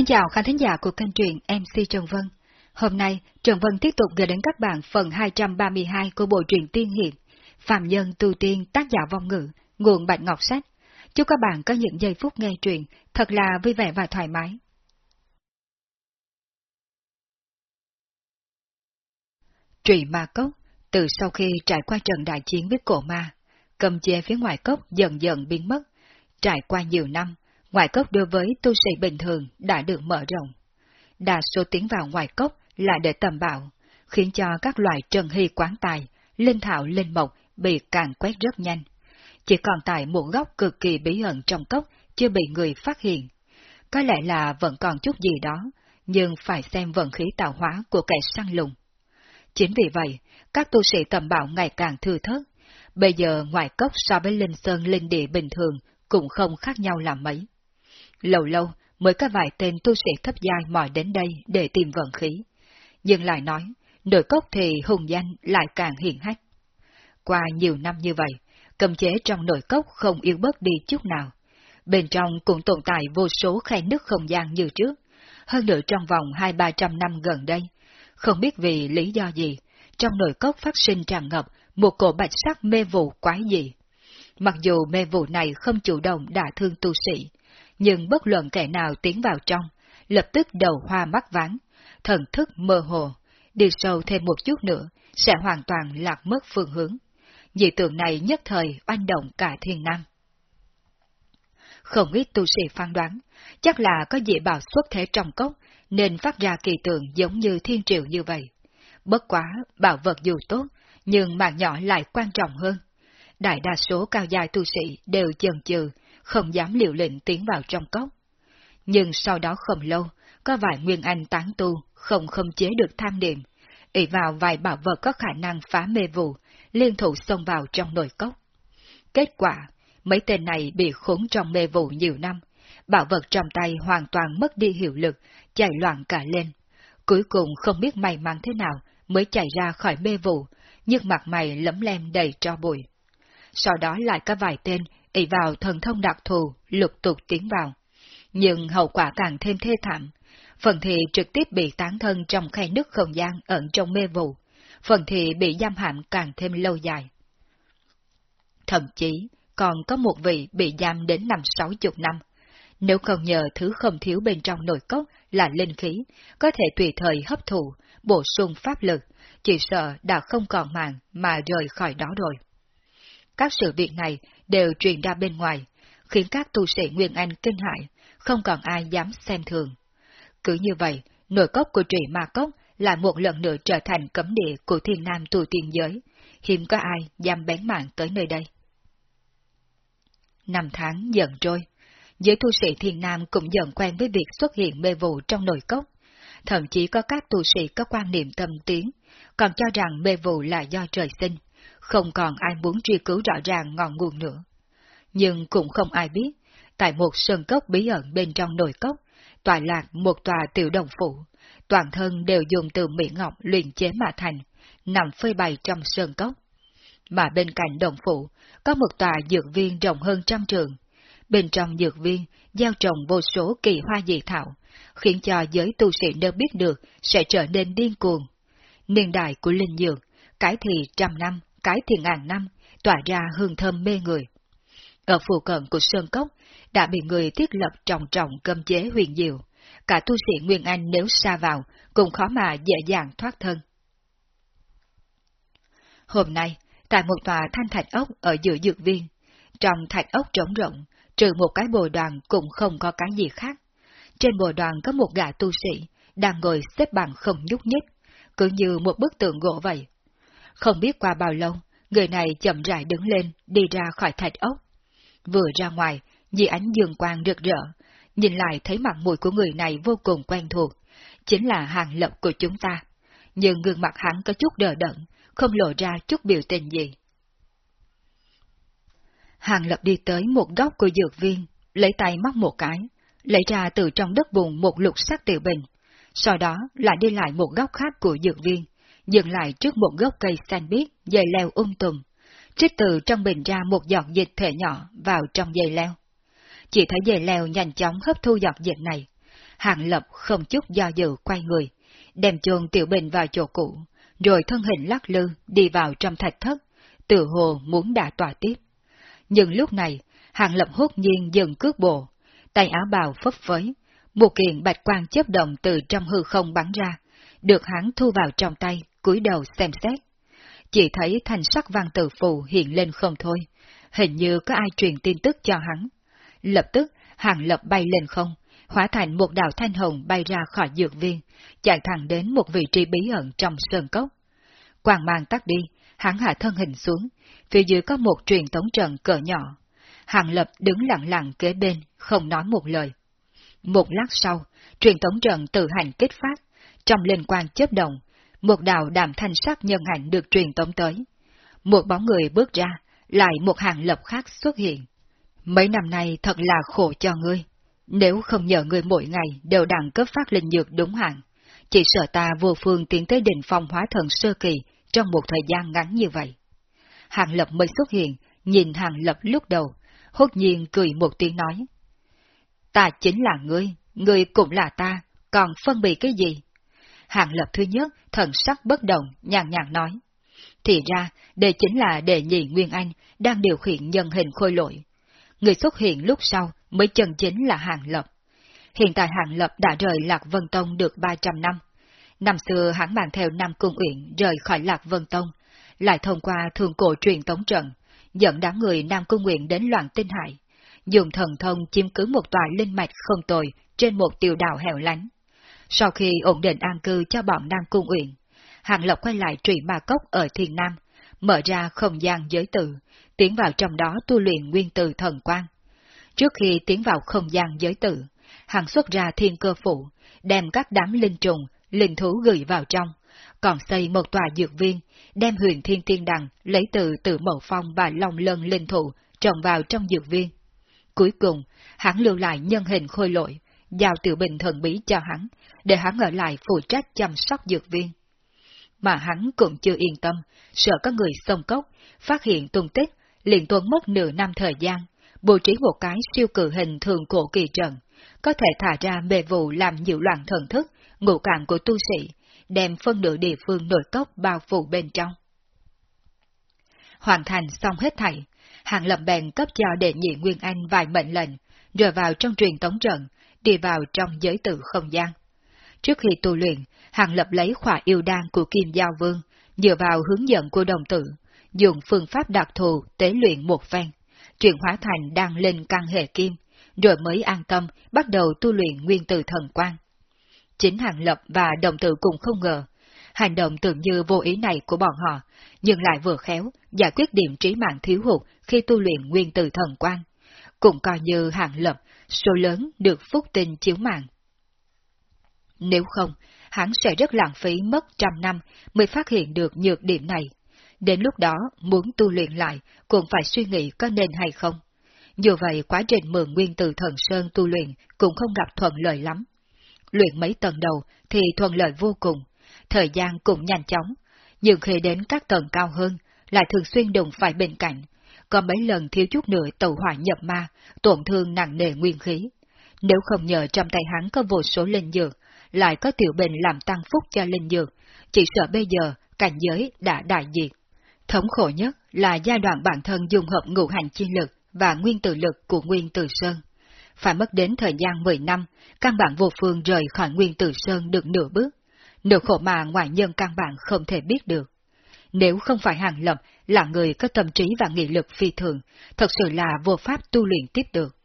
Xin chào khán thính giả của kênh truyện MC Trần Vân. Hôm nay, Trần Vân tiếp tục gửi đến các bạn phần 232 của bộ truyện tiên hiệp Phạm Nhân Tu Tiên tác giả vong ngữ, nguồn Bạch Ngọc Sách. Chúc các bạn có những giây phút nghe truyện thật là vui vẻ và thoải mái. Trụy Ma Cốc Từ sau khi trải qua trận đại chiến với cổ ma, cầm chế phía ngoài cốc dần dần biến mất. Trải qua nhiều năm, ngoại cốc đối với tu sĩ bình thường đã được mở rộng. Đa số tiến vào ngoài cốc là để tầm bạo, khiến cho các loại trần hy quán tài, linh thảo linh mộc bị càng quét rất nhanh. Chỉ còn tại một góc cực kỳ bí ẩn trong cốc chưa bị người phát hiện. Có lẽ là vẫn còn chút gì đó, nhưng phải xem vận khí tạo hóa của kẻ săn lùng. Chính vì vậy, các tu sĩ tầm bạo ngày càng thư thớt. Bây giờ ngoài cốc so với linh sơn linh địa bình thường cũng không khác nhau làm mấy. Lâu lâu mới có vài tên tu sĩ cấp giai mỏi đến đây để tìm vận khí. Nhưng lại nói, nội cốc thì hùng danh lại càng hiển hách. Qua nhiều năm như vậy, cầm chế trong nội cốc không yếu bớt đi chút nào. Bên trong cũng tồn tại vô số khe nước không gian như trước. Hơn nữa trong vòng hai ba trăm năm gần đây, không biết vì lý do gì, trong nội cốc phát sinh tràn ngập một cổ bạch sắc mê vụ quái dị. Mặc dù mê vụ này không chủ động đả thương tu sĩ, nhưng bất luận kẻ nào tiến vào trong, lập tức đầu hoa mắt vắng, thần thức mơ hồ, đi sâu thêm một chút nữa, sẽ hoàn toàn lạc mất phương hướng. Dị tượng này nhất thời oanh động cả thiên nam. Không ít tu sĩ phán đoán, chắc là có dị bảo xuất thế trong cốc, nên phát ra kỳ tượng giống như thiên triệu như vậy. Bất quá, bảo vật dù tốt, nhưng mạng nhỏ lại quan trọng hơn. Đại đa số cao dài tu sĩ đều chần chừ, không dám liều lệnh tiến vào trong cốc. Nhưng sau đó không lâu, có vài nguyên anh tán tu không khống chế được tham niệm, ỷ vào vài bảo vật có khả năng phá mê vụ, liên thủ xông vào trong nồi cốc. Kết quả, mấy tên này bị khốn trong mê vụ nhiều năm, bảo vật trong tay hoàn toàn mất đi hiệu lực, chạy loạn cả lên. Cuối cùng không biết may mắn thế nào mới chạy ra khỏi mê vụ, nhưng mặt mày lấm lem đầy tro bụi. Sau đó lại có vài tên ỷ vào thần thông đặc thù, lục tục tiến vào. Nhưng hậu quả càng thêm thê thảm. Phần thì trực tiếp bị tán thân trong khe nước không gian ẩn trong mê vụ, phần thì bị giam hãm càng thêm lâu dài. Thậm chí, còn có một vị bị giam đến năm sáu chục năm. Nếu không nhờ thứ không thiếu bên trong nội cốc là linh khí, có thể tùy thời hấp thụ, bổ sung pháp lực, chỉ sợ đã không còn mạng mà rời khỏi đó rồi. Các sự việc này đều truyền ra bên ngoài, khiến các tu sĩ Nguyên Anh kinh hại, không còn ai dám xem thường. Cứ như vậy, nội cốc của trụy ma cốc lại một lần nữa trở thành cấm địa của thiên nam tu tiên giới, hiếm có ai dám bén mạng tới nơi đây. Năm tháng dần trôi, giới tu sĩ thiên nam cũng dần quen với việc xuất hiện mê vụ trong nội cốc, thậm chí có các tu sĩ có quan niệm tâm tiến, còn cho rằng mê vụ là do trời sinh, không còn ai muốn truy cứu rõ ràng ngọn nguồn nữa. Nhưng cũng không ai biết, tại một sơn cốc bí ẩn bên trong nồi cốc, tòa lạc một tòa tiểu đồng phủ, toàn thân đều dùng từ mỹ ngọc luyện chế mà thành, nằm phơi bày trong sơn cốc. Mà bên cạnh đồng phủ, có một tòa dược viên rộng hơn trăm trường. Bên trong dược viên, gieo trồng vô số kỳ hoa dị thảo, khiến cho giới tu sĩ nơi biết được sẽ trở nên điên cuồng. Niên đại của linh dược, cái thì trăm năm, cái thiền ngàn năm, tỏa ra hương thơm mê người. Ở phù cận của Sơn Cốc, đã bị người thiết lập trọng trọng cơm chế huyền diệu. Cả tu sĩ Nguyên Anh nếu xa vào, cũng khó mà dễ dàng thoát thân. Hôm nay, tại một tòa thanh thạch ốc ở giữa dược viên, trong thạch ốc trống rộng, trừ một cái bồ đoàn cũng không có cái gì khác. Trên bồ đoàn có một gã tu sĩ, đang ngồi xếp bằng không nhúc nhích, cứ như một bức tượng gỗ vậy. Không biết qua bao lâu, người này chậm rãi đứng lên, đi ra khỏi thạch ốc. Vừa ra ngoài, dì ánh dương quang rực rỡ, nhìn lại thấy mặt mũi của người này vô cùng quen thuộc, chính là hàng lập của chúng ta. Nhưng gương mặt hắn có chút đờ đẫn, không lộ ra chút biểu tình gì. Hàng lập đi tới một góc của dược viên, lấy tay móc một cái, lấy ra từ trong đất bùn một lục sắc tiểu bình, sau đó lại đi lại một góc khác của dược viên, dừng lại trước một gốc cây xanh biếc, dây leo um tùm, trích từ trong bình ra một giọt dịch thể nhỏ vào trong dây leo. Chỉ thấy dây leo nhanh chóng hấp thu giọt dịch này. Hàng Lập không chút do dự quay người, đem chuồng Tiểu Bình vào chỗ cũ, rồi thân hình lắc lư đi vào trong thạch thất, tự hồ muốn đả tòa tiếp. Nhưng lúc này, Hàng Lập hốt nhiên dừng cước bộ, tay áo bào phấp phới, một kiện bạch quang chớp động từ trong hư không bắn ra, được hắn thu vào trong tay, cúi đầu xem xét. Chỉ thấy thành sắc văn tự phù hiện lên không thôi, hình như có ai truyền tin tức cho hắn. Lập tức, hàng lập bay lên không, hóa thành một đạo thanh hồng bay ra khỏi dược viên, chạy thẳng đến một vị trí bí ẩn trong sơn cốc. Quang mang tắt đi, hắn hạ thân hình xuống, phía dưới có một truyền tống trận cỡ nhỏ. Hàng lập đứng lặng lặng kế bên, không nói một lời. Một lát sau, truyền tống trận tự hành kích phát, trong linh quan chớp động, một đạo đàm thanh sắc nhân hạnh được truyền tống tới. Một bóng người bước ra, lại một hàng lập khác xuất hiện. Mấy năm nay thật là khổ cho ngươi. Nếu không nhờ ngươi mỗi ngày đều đẳng cấp phát linh dược đúng hạn, chỉ sợ ta vô phương tiến tới đỉnh phong hóa thần sơ kỳ trong một thời gian ngắn như vậy. Hàng lập mới xuất hiện, nhìn hàng lập lúc đầu, hốt nhiên cười một tiếng nói. Ta chính là ngươi, ngươi cũng là ta, còn phân biệt cái gì? Hàng lập thứ nhất, thần sắc bất động, nhàn nhạt nói. Thì ra, đây chính là đệ nhị Nguyên Anh, đang điều khiển nhân hình khôi lỗi. Người xuất hiện lúc sau mới chân chính là Hàng Lập. Hiện tại Hàng Lập đã rời Lạc Vân Tông được 300 năm. Năm xưa hắn mang theo Nam Cung Uyển rời khỏi Lạc Vân Tông, lại thông qua thường cổ truyền tống trận, dẫn đám người Nam Cung Uyển đến loạn tinh hải, dùng thần thông chiếm cứ một tòa linh mạch không tồi trên một tiểu đảo hẻo lánh. Sau khi ổn định an cư cho bọn Nam Cung Uyển, Hàng Lộc quay lại trụy ma cốc ở thiền Nam, mở ra không gian giới tự, tiến vào trong đó tu luyện nguyên từ thần quan. Trước khi tiến vào không gian giới tự, Hàng xuất ra thiên cơ phụ, đem các đám linh trùng, linh thú gửi vào trong, còn xây một tòa dược viên, đem huyền thiên tiên đằng lấy từ từ mậu phong và lòng lân linh thụ trồng vào trong dược viên. Cuối cùng, hắn lưu lại nhân hình khôi lội, giao tiểu bình thần bí cho hắn, để hắn ở lại phụ trách chăm sóc dược viên. Mà hắn cũng chưa yên tâm, sợ có người xông cốc, phát hiện tung tích, liền tuôn mất nửa năm thời gian, bố trí một cái siêu cử hình thường cổ kỳ trận, có thể thả ra mê vụ làm nhiễu loạn thần thức, ngũ cảm của tu sĩ, đem phân nửa địa phương nội cốc bao phủ bên trong. Hoàn thành xong hết thảy, hàng lập bèn cấp cho đệ nhị Nguyên Anh vài mệnh lệnh, rồi vào trong truyền tống trận, đi vào trong giới tự không gian. Trước khi tu luyện, Hàng Lập lấy khỏa yêu đan của Kim Giao Vương, dựa vào hướng dẫn của đồng tử, dùng phương pháp đặc thù tế luyện một phen, chuyển hóa thành đan lên căn hệ kim, rồi mới an tâm bắt đầu tu luyện nguyên tử thần quan. Chính Hàng Lập và đồng tử cũng không ngờ, hành động tưởng như vô ý này của bọn họ, nhưng lại vừa khéo giải quyết điểm trí mạng thiếu hụt khi tu luyện nguyên tử thần quan, cũng coi như Hàng Lập số lớn được phúc tinh chiếu mạng. Nếu không, hắn sẽ rất lãng phí mất trăm năm mới phát hiện được nhược điểm này. Đến lúc đó, muốn tu luyện lại, cũng phải suy nghĩ có nên hay không. Dù vậy, quá trình mượn nguyên từ thần Sơn tu luyện cũng không gặp thuận lợi lắm. Luyện mấy tầng đầu thì thuận lợi vô cùng, thời gian cũng nhanh chóng, nhưng khi đến các tầng cao hơn, lại thường xuyên đụng phải bên cạnh, có mấy lần thiếu chút nữa tàu hỏa nhập ma, tổn thương nặng nề nguyên khí. Nếu không nhờ trong tay hắn có vô số linh dược, lại có tiểu bình làm tăng phúc cho linh dược, chỉ sợ bây giờ cảnh giới đã đại diệt. Thống khổ nhất là giai đoạn bản thân dùng hợp ngũ hành chi lực và nguyên tử lực của nguyên tử sơn. Phải mất đến thời gian 10 năm, căn bản vô phương rời khỏi nguyên tử sơn được nửa bước. Nửa khổ mà ngoại nhân căn bản không thể biết được. Nếu không phải hàng lập là người có tâm trí và nghị lực phi thường, thật sự là vô pháp tu luyện tiếp được.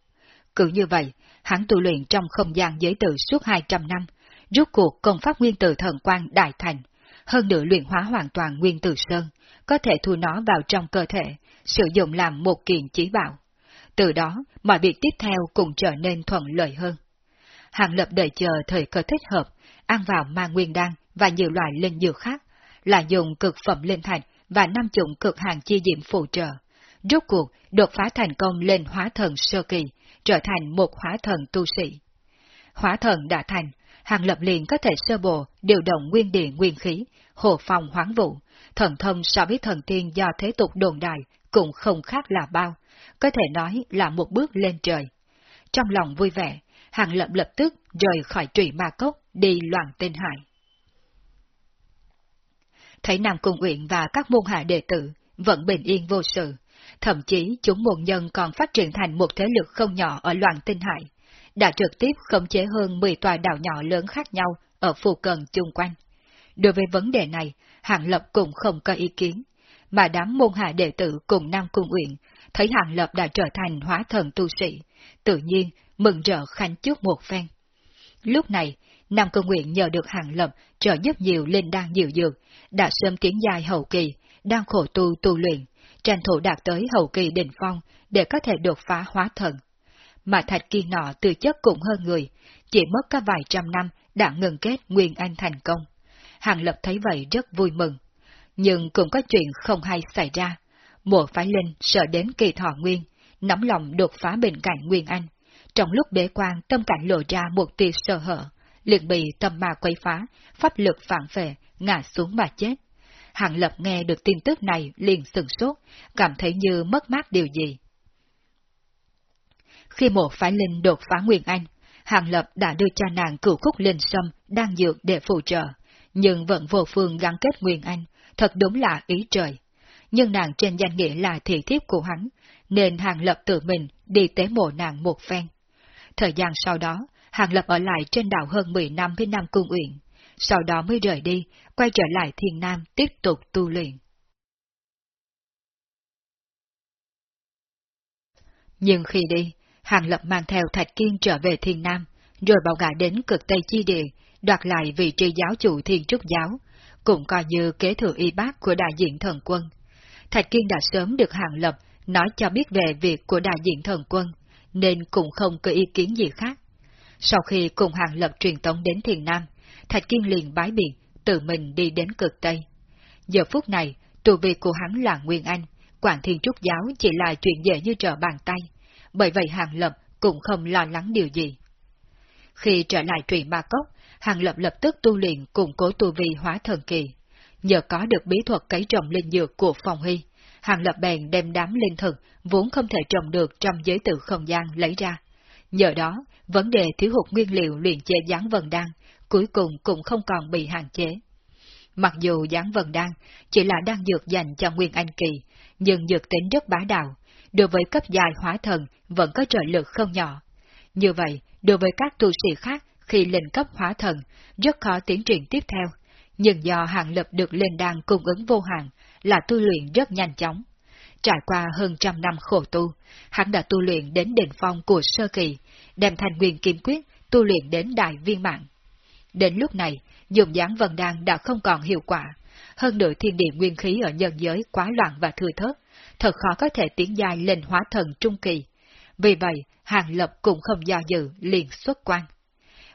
Cứ như vậy, hắn tu luyện trong không gian giới tử suốt 200 năm, rút cuộc công pháp nguyên tử thần quang đại thành, hơn nữa luyện hóa hoàn toàn nguyên tử sơn, có thể thu nó vào trong cơ thể, sử dụng làm một kiện chỉ bảo. Từ đó, mọi việc tiếp theo cũng trở nên thuận lợi hơn. Hàng lập đợi chờ thời cơ thích hợp, ăn vào ma nguyên đan và nhiều loại linh dược khác, là dùng cực phẩm linh thạch và năm chủng cực hàng chi diệm phụ trợ. Rốt cuộc, đột phá thành công lên hóa thần sơ kỳ, trở thành một hóa thần tu sĩ. Hóa thần đã thành, Hàng Lập liền có thể sơ bộ điều động nguyên địa nguyên khí, hồ phòng hoáng vụ, thần thông so với thần tiên do thế tục đồn đại cũng không khác là bao, có thể nói là một bước lên trời. Trong lòng vui vẻ, Hàng Lập lập tức rời khỏi trụy ma cốc đi loạn tên hải. Thấy Nam Cung Uyển và các môn hạ đệ tử vẫn bình yên vô sự, thậm chí chúng môn nhân còn phát triển thành một thế lực không nhỏ ở loạn tinh hải, đã trực tiếp khống chế hơn 10 tòa đảo nhỏ lớn khác nhau ở phù cận chung quanh. Đối với vấn đề này, hạng Lập cũng không có ý kiến, mà đám môn hạ đệ tử cùng Nam Cung Uyển thấy hạng Lập đã trở thành hóa thần tu sĩ, tự nhiên mừng rỡ khanh chúc một phen. Lúc này, Nam Cung Nguyện nhờ được Hàng Lập trợ giúp nhiều lên đan nhiều dược, đã sớm tiến dài hậu kỳ, đang khổ tu tu luyện, tranh thủ đạt tới hậu kỳ đỉnh phong để có thể đột phá hóa thần. Mà thạch kỳ nọ từ chất cũng hơn người, chỉ mất cả vài trăm năm đã ngừng kết Nguyên Anh thành công. Hàng Lập thấy vậy rất vui mừng. Nhưng cũng có chuyện không hay xảy ra. Mùa phái linh sợ đến kỳ thọ nguyên, nắm lòng đột phá bên cạnh Nguyên Anh. Trong lúc bế quan tâm cảnh lộ ra một tia sơ hở, liền bị tâm ma quấy phá, pháp lực phản phệ, ngã xuống mà chết. Hàng Lập nghe được tin tức này liền sừng sốt, cảm thấy như mất mát điều gì. Khi một phái linh đột phá Nguyên Anh, Hàng Lập đã đưa cho nàng cửu khúc linh sâm đang dược để phụ trợ, nhưng vẫn vô phương gắn kết Nguyên Anh, thật đúng là ý trời. Nhưng nàng trên danh nghĩa là thị thiếp của hắn, nên Hàng Lập tự mình đi tế mộ nàng một phen. Thời gian sau đó, Hàng Lập ở lại trên đảo hơn 10 năm với Nam Cung Uyển, sau đó mới rời đi, quay trở lại Thiên Nam tiếp tục tu luyện. Nhưng khi đi, Hàng Lập mang theo Thạch Kiên trở về Thiên Nam, rồi bảo gã đến cực Tây Chi Địa, đoạt lại vị trí giáo chủ Thiên Trúc Giáo, cũng coi như kế thừa y bác của đại diện thần quân. Thạch Kiên đã sớm được Hàng Lập nói cho biết về việc của đại diện thần quân, nên cũng không có ý kiến gì khác. Sau khi cùng Hàng Lập truyền tống đến Thiền Nam, Thạch Kiên liền bái biệt, tự mình đi đến cực Tây. Giờ phút này, tù vị của hắn là Nguyên Anh, quản Thiên Trúc Giáo chỉ là chuyện dễ như trở bàn tay, bởi vậy Hàng Lập cũng không lo lắng điều gì. Khi trở lại trụy ma cốc, Hàng Lập lập tức tu luyện củng cố tu vi hóa thần kỳ. Nhờ có được bí thuật cấy trồng linh dược của Phòng Huy, Hàng Lập bèn đem đám linh thực vốn không thể trồng được trong giới tự không gian lấy ra. Nhờ đó, vấn đề thiếu hụt nguyên liệu luyện chế dáng vần đan cuối cùng cũng không còn bị hạn chế. Mặc dù dáng vần đan chỉ là đan dược dành cho Nguyên Anh Kỳ, nhưng dược tính rất bá đạo, đối với cấp dài hóa thần vẫn có trợ lực không nhỏ. Như vậy, đối với các tu sĩ khác khi lên cấp hóa thần, rất khó tiến triển tiếp theo, nhưng do hàng lập được lên đan cung ứng vô hạn, là tu luyện rất nhanh chóng. Trải qua hơn trăm năm khổ tu, hắn đã tu luyện đến đỉnh phong của sơ kỳ, đem thành nguyên kiếm quyết tu luyện đến đại viên mạng. Đến lúc này, dùng dáng vần đan đã không còn hiệu quả, hơn nữa thiên địa nguyên khí ở nhân giới quá loạn và thừa thớt, thật khó có thể tiến dài lên hóa thần trung kỳ. Vì vậy, Hàng Lập cũng không do dự liền xuất quan.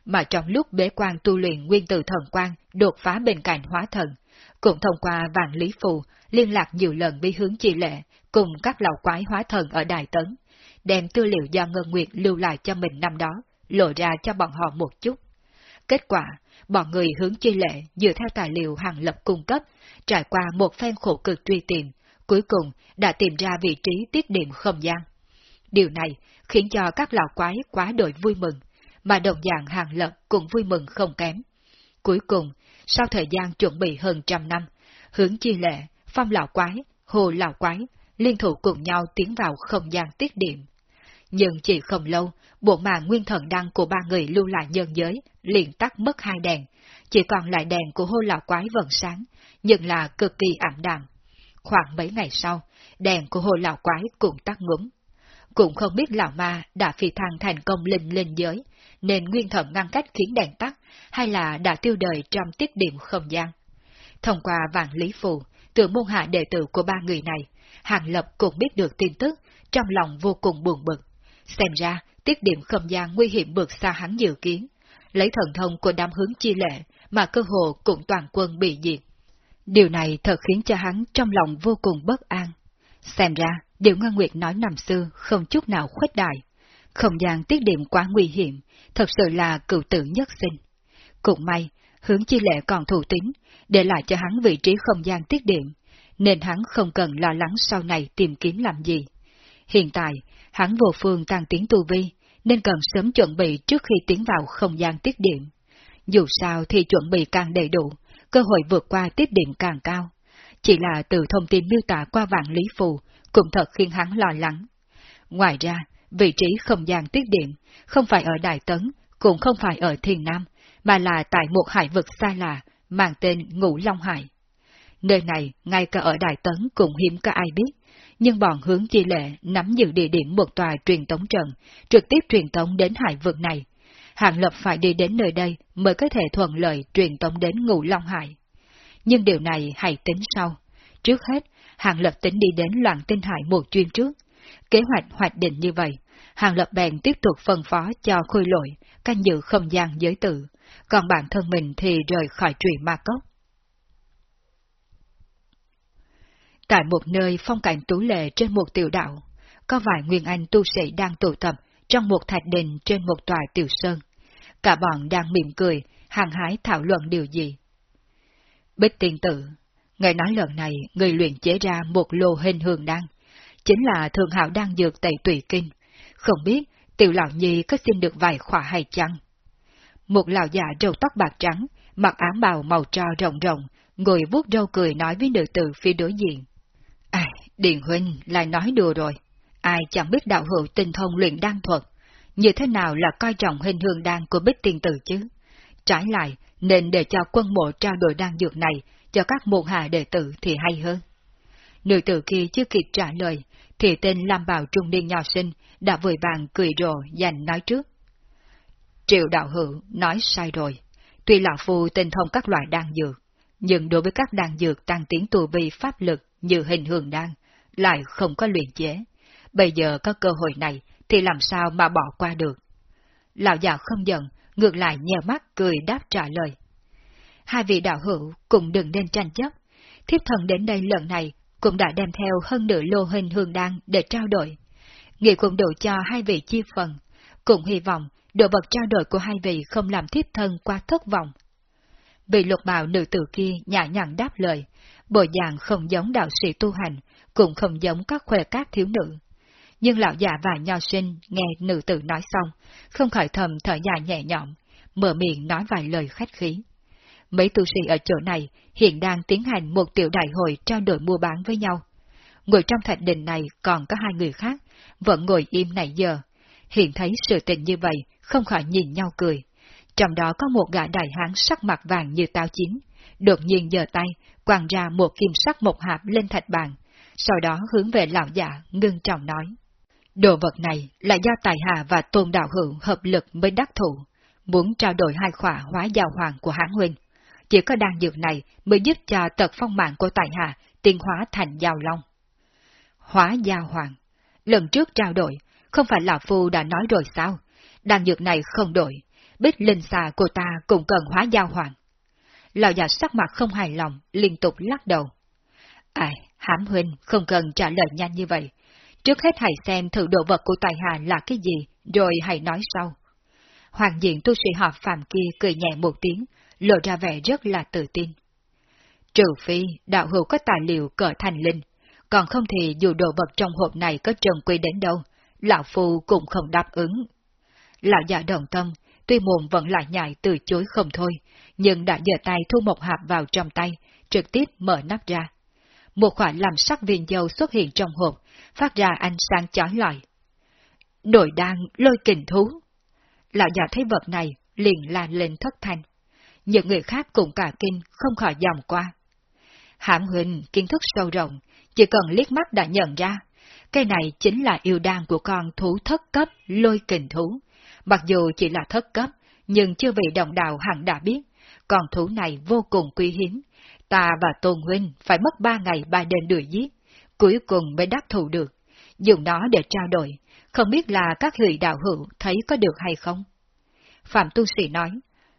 Mà trong lúc bế quan tu luyện nguyên tử thần quan đột phá bên cạnh hóa thần, cũng thông qua vạn lý phù liên lạc nhiều lần với hướng chi lệ cùng các lão quái hóa thần ở Đài Tấn, đem tư liệu do Ngân Nguyệt lưu lại cho mình năm đó, lộ ra cho bọn họ một chút. Kết quả, bọn người hướng chi lệ dựa theo tài liệu hàng lập cung cấp, trải qua một phen khổ cực truy tìm, cuối cùng đã tìm ra vị trí tiết điểm không gian. Điều này khiến cho các lão quái quá đội vui mừng, mà đồng dạng hàng lập cũng vui mừng không kém. Cuối cùng, sau thời gian chuẩn bị hơn trăm năm, hướng chi lệ, phong lão quái, hồ lão quái, liên thủ cùng nhau tiến vào không gian tiết điểm. Nhưng chỉ không lâu, bộ màn nguyên thần đăng của ba người lưu lại nhân giới liền tắt mất hai đèn, chỉ còn lại đèn của hô lão quái vẫn sáng, nhưng là cực kỳ ảm đạm. Khoảng mấy ngày sau, đèn của hồ lão quái cũng tắt ngúm. Cũng không biết lão ma đã phi thăng thành công linh linh giới, nên nguyên thần ngăn cách khiến đèn tắt, hay là đã tiêu đời trong tiết điểm không gian. Thông qua vạn lý phù, từ môn hạ đệ tử của ba người này, Hàng Lập cũng biết được tin tức, trong lòng vô cùng buồn bực. Xem ra, tiết điểm không gian nguy hiểm vượt xa hắn dự kiến, lấy thần thông của đám hướng chi lệ mà cơ hồ cũng toàn quân bị diệt. Điều này thật khiến cho hắn trong lòng vô cùng bất an. Xem ra, điều Ngân Nguyệt nói năm xưa không chút nào khuếch đại. Không gian tiết điểm quá nguy hiểm, thật sự là cựu tử nhất sinh. Cũng may, hướng chi lệ còn thủ tính để lại cho hắn vị trí không gian tiết điểm, nên hắn không cần lo lắng sau này tìm kiếm làm gì. Hiện tại, hắn vô phương tăng tiến tu vi, nên cần sớm chuẩn bị trước khi tiến vào không gian tiết điểm. Dù sao thì chuẩn bị càng đầy đủ, cơ hội vượt qua tiếp điểm càng cao. Chỉ là từ thông tin miêu tả qua vạn lý phù, cũng thật khiến hắn lo lắng. Ngoài ra, vị trí không gian tiết điểm không phải ở Đại Tấn, cũng không phải ở Thiền Nam, mà là tại một hải vực xa lạ, mang tên Ngũ Long Hải. Nơi này, ngay cả ở Đại Tấn cũng hiếm có ai biết, nhưng bọn hướng chi lệ nắm giữ địa điểm một tòa truyền tống trận, trực tiếp truyền tống đến hải vực này. Hàng Lập phải đi đến nơi đây mới có thể thuận lợi truyền tống đến Ngũ Long Hải. Nhưng điều này hãy tính sau. Trước hết, Hàng Lập tính đi đến loạn tinh hải một chuyên trước. Kế hoạch hoạch định như vậy, Hàng Lập bèn tiếp tục phân phó cho khôi lội, canh giữ không gian giới tự, còn bản thân mình thì rời khỏi trụy ma cốc. Tại một nơi phong cảnh tú lệ trên một tiểu đạo, có vài nguyên anh tu sĩ đang tụ tập trong một thạch đình trên một tòa tiểu sơn. Cả bọn đang mỉm cười, hàng hái thảo luận điều gì. Bích tiên tử, người nói lần này người luyện chế ra một lô hình hương đan, chính là thượng hảo đan dược tẩy tùy kinh. Không biết tiểu lão nhi có xin được vài khỏa hay chăng? Một lão già râu tóc bạc trắng, mặc áo bào màu tro rộng rộng, ngồi vuốt râu cười nói với nữ tử phía đối diện. À, Điền Huynh lại nói đùa rồi. Ai chẳng biết đạo hữu tinh thông luyện đan thuật, như thế nào là coi trọng hình hương đan của bích tiên tử chứ? Trái lại, nên để cho quân mộ trao đổi đan dược này cho các môn hạ đệ tử thì hay hơn. Nữ tử kia chưa kịp trả lời, thì tên Lam Bảo trung niên nhỏ sinh đã vội vàng cười rồ dành nói trước. Triệu đạo hữu nói sai rồi. Tuy lão phu tinh thông các loại đan dược, nhưng đối với các đan dược tăng tiến tu vi pháp lực như hình hương đan, lại không có luyện chế. Bây giờ có cơ hội này thì làm sao mà bỏ qua được. Lão già không giận, ngược lại nhờ mắt cười đáp trả lời. Hai vị đạo hữu cũng đừng nên tranh chấp. Thiếp thần đến đây lần này cũng đã đem theo hơn nửa lô hình hương đan để trao đổi. Nghị cũng đủ cho hai vị chia phần, cũng hy vọng đồ vật trao đổi của hai vị không làm thiếp thân qua thất vọng. Vị lục bào nữ tử kia nhã nhặn đáp lời, bộ dạng không giống đạo sĩ tu hành, cũng không giống các khỏe các thiếu nữ. Nhưng lão già và nho sinh nghe nữ tử nói xong, không khỏi thầm thở dài nhẹ nhõm, mở miệng nói vài lời khách khí. Mấy tu sĩ ở chỗ này hiện đang tiến hành một tiểu đại hội trao đổi mua bán với nhau. Ngồi trong thạch đình này còn có hai người khác, vẫn ngồi im này giờ. Hiện thấy sự tình như vậy, không khỏi nhìn nhau cười. Trong đó có một gã đại hán sắc mặt vàng như tao chín, đột nhiên giơ tay, quàng ra một kim sắc một hạp lên thạch bàn, sau đó hướng về lão già ngưng trọng nói. Đồ vật này là do Tài Hà và Tôn Đạo Hữu hợp lực mới đắc thủ, muốn trao đổi hai khỏa hóa giao hoàng của hãng huynh. Chỉ có đan dược này mới giúp cho tật phong mạng của Tài Hà tiến hóa thành giao long. Hóa giao hoàng. Lần trước trao đổi, không phải Lão Phu đã nói rồi sao? Đan dược này không đổi, bích linh xà của ta cũng cần hóa giao hoàng. Lão già sắc mặt không hài lòng, liên tục lắc đầu. Ai, hãm huynh không cần trả lời nhanh như vậy. Trước hết hãy xem thử đồ vật của tài hạ là cái gì, rồi hãy nói sau. Hoàng diện tu sĩ họ phàm kia cười nhẹ một tiếng, lộ ra vẻ rất là tự tin. Trừ phi, đạo hữu có tài liệu cỡ thành linh, còn không thì dù đồ vật trong hộp này có trần quy đến đâu, lão phu cũng không đáp ứng. Lão già đồng tâm, tuy mồm vẫn lại nhại từ chối không thôi, nhưng đã giơ tay thu một hạp vào trong tay, trực tiếp mở nắp ra. Một khoản làm sắc viên dầu xuất hiện trong hộp, phát ra ánh sáng chói lọi. Nội đan lôi kình thú. Lão già thấy vật này, liền la lên thất thanh. Những người khác cũng cả kinh, không khỏi dòng qua. Hãm huynh kiến thức sâu rộng, chỉ cần liếc mắt đã nhận ra. Cái này chính là yêu đan của con thú thất cấp lôi kình thú. Mặc dù chỉ là thất cấp, nhưng chưa vị đồng đạo hẳn đã biết, con thú này vô cùng quý hiếm. Ta và Tôn Huynh phải mất ba ngày ba đêm đuổi giết, cuối cùng mới đắc thủ được. Dùng nó để trao đổi, không biết là các vị đạo hữu thấy có được hay không? Phạm Tu Sĩ nói,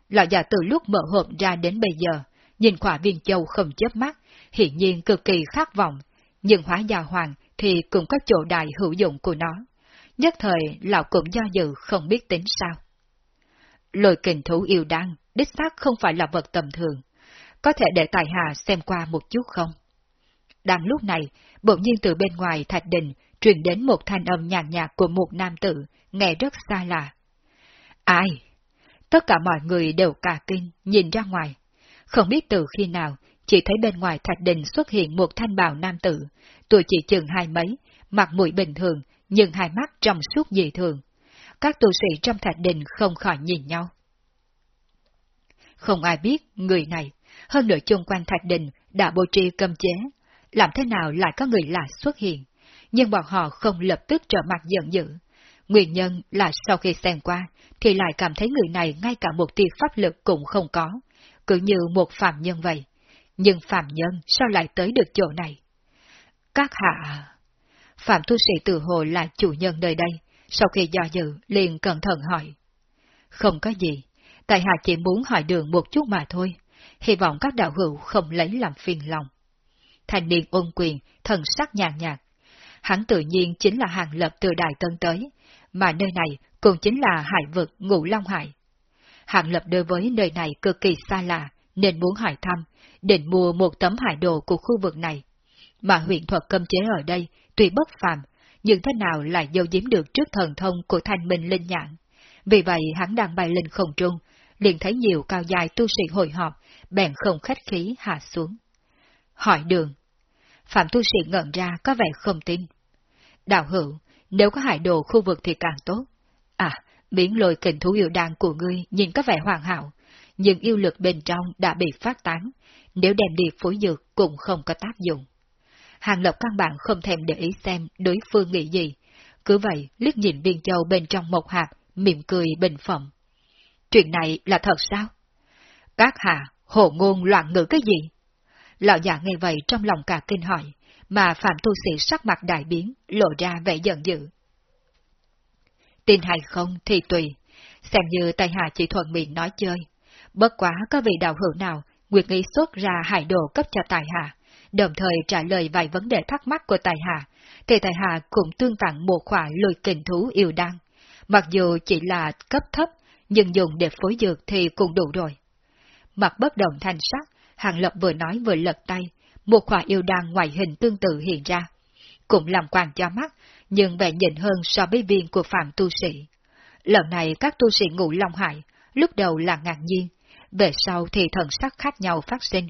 lão già từ lúc mở hộp ra đến bây giờ, nhìn quả viên châu không chớp mắt, hiển nhiên cực kỳ khát vọng, nhưng hóa già hoàng thì cũng có chỗ đại hữu dụng của nó. Nhất thời, lão cũng do dự không biết tính sao. Lôi kình thú yêu đăng, đích xác không phải là vật tầm thường. Có thể để Tài Hà xem qua một chút không? Đang lúc này, bỗng nhiên từ bên ngoài thạch đình truyền đến một thanh âm nhàn nhạt của một nam tử, nghe rất xa lạ. Ai? Tất cả mọi người đều cả kinh, nhìn ra ngoài. Không biết từ khi nào, chỉ thấy bên ngoài thạch đình xuất hiện một thanh bào nam tử, tuổi chỉ chừng hai mấy, mặt mũi bình thường, nhưng hai mắt trong suốt dị thường. Các tu sĩ trong thạch đình không khỏi nhìn nhau. Không ai biết người này, hơn nữa chung quanh thạch đình đã bố trí cầm chế, làm thế nào lại có người lạ xuất hiện, nhưng bọn họ không lập tức trở mặt giận dữ. Nguyên nhân là sau khi xem qua, thì lại cảm thấy người này ngay cả một tia pháp lực cũng không có, cứ như một phạm nhân vậy. Nhưng phạm nhân sao lại tới được chỗ này? Các hạ... À! Phạm tu sĩ tự hồ là chủ nhân nơi đây, sau khi do dự, liền cẩn thận hỏi. Không có gì, tại hạ chỉ muốn hỏi đường một chút mà thôi, hy vọng các đạo hữu không lấy làm phiền lòng. Thành niên ôn quyền, thần sắc nhàn nhạt. Hắn tự nhiên chính là hàng lập từ Đại Tân tới, mà nơi này cũng chính là hải vực Ngũ Long Hải. Hàng lập đối với nơi này cực kỳ xa lạ, nên muốn hỏi thăm, định mua một tấm hải đồ của khu vực này. Mà huyện thuật cấm chế ở đây tuy bất phàm, nhưng thế nào lại dâu giếm được trước thần thông của thanh minh linh nhãn. Vì vậy hắn đang bay lên không trung, liền thấy nhiều cao dài tu sĩ hội họp, bèn không khách khí hạ xuống. Hỏi đường. Phạm tu sĩ ngẩn ra có vẻ không tin. Đạo hữu, nếu có hải đồ khu vực thì càng tốt. À, biến lôi kình thú yêu đan của ngươi nhìn có vẻ hoàn hảo, nhưng yêu lực bên trong đã bị phát tán, nếu đem đi phối dược cũng không có tác dụng. Hàng lộc căn bản không thèm để ý xem đối phương nghĩ gì, cứ vậy liếc nhìn viên châu bên trong một hạt, mỉm cười bình phẩm. Chuyện này là thật sao? Các hạ, hồ ngôn loạn ngữ cái gì? Lão già nghe vậy trong lòng cả kinh hỏi, mà Phạm Tu Sĩ sắc mặt đại biến, lộ ra vẻ giận dữ. Tin hay không thì tùy, xem như tài Hà chỉ thuận miệng nói chơi. Bất quá có vị đạo hữu nào, Nguyệt Nghi xuất ra hải đồ cấp cho Tài Hà, đồng thời trả lời vài vấn đề thắc mắc của Tài Hà, thì Tài Hà cũng tương tặng một khoản lùi kình thú yêu đan. Mặc dù chỉ là cấp thấp, nhưng dùng để phối dược thì cũng đủ rồi. Mặt bất động thanh sắc, Hàng Lập vừa nói vừa lật tay, một khỏa yêu đan ngoại hình tương tự hiện ra. Cũng làm quan cho mắt, nhưng vẻ nhìn hơn so với viên của phạm tu sĩ. Lần này các tu sĩ ngủ Long Hải, lúc đầu là ngạc nhiên, về sau thì thần sắc khác nhau phát sinh.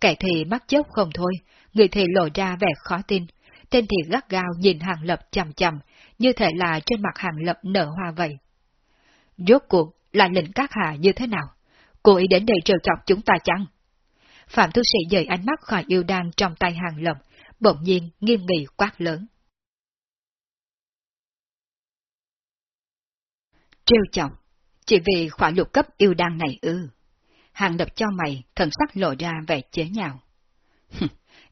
Kẻ thì mắt chớp không thôi, người thì lộ ra vẻ khó tin, tên thì gắt gao nhìn hàng lập chầm chầm, như thể là trên mặt hàng lập nở hoa vậy. Rốt cuộc là lệnh các hạ như thế nào? Cô ý đến đây trêu chọc chúng ta chăng? Phạm thu sĩ dời ánh mắt khỏi yêu đan trong tay hàng lộng, bỗng nhiên nghiêm nghị quát lớn. Trêu chọc, chỉ vì khỏa lục cấp yêu đan này ư. Hàng lập cho mày, thần sắc lộ ra vẻ chế nhạo.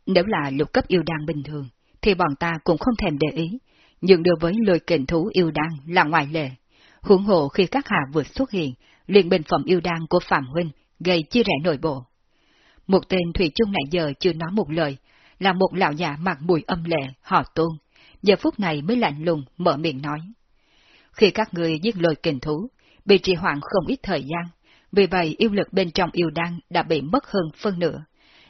Nếu là lục cấp yêu đan bình thường, thì bọn ta cũng không thèm để ý, nhưng đối với lôi kình thú yêu đan là ngoại lệ. Huống hộ khi các hạ vừa xuất hiện, liền bình phẩm yêu đan của Phạm Huynh gây chia rẽ nội bộ. Một tên Thủy chung nãy giờ chưa nói một lời, là một lão già mặt mùi âm lệ, họ tôn, giờ phút này mới lạnh lùng mở miệng nói. Khi các người giết lôi kình thú, bị trì hoãn không ít thời gian, vì vậy yêu lực bên trong yêu đan đã bị mất hơn phân nửa.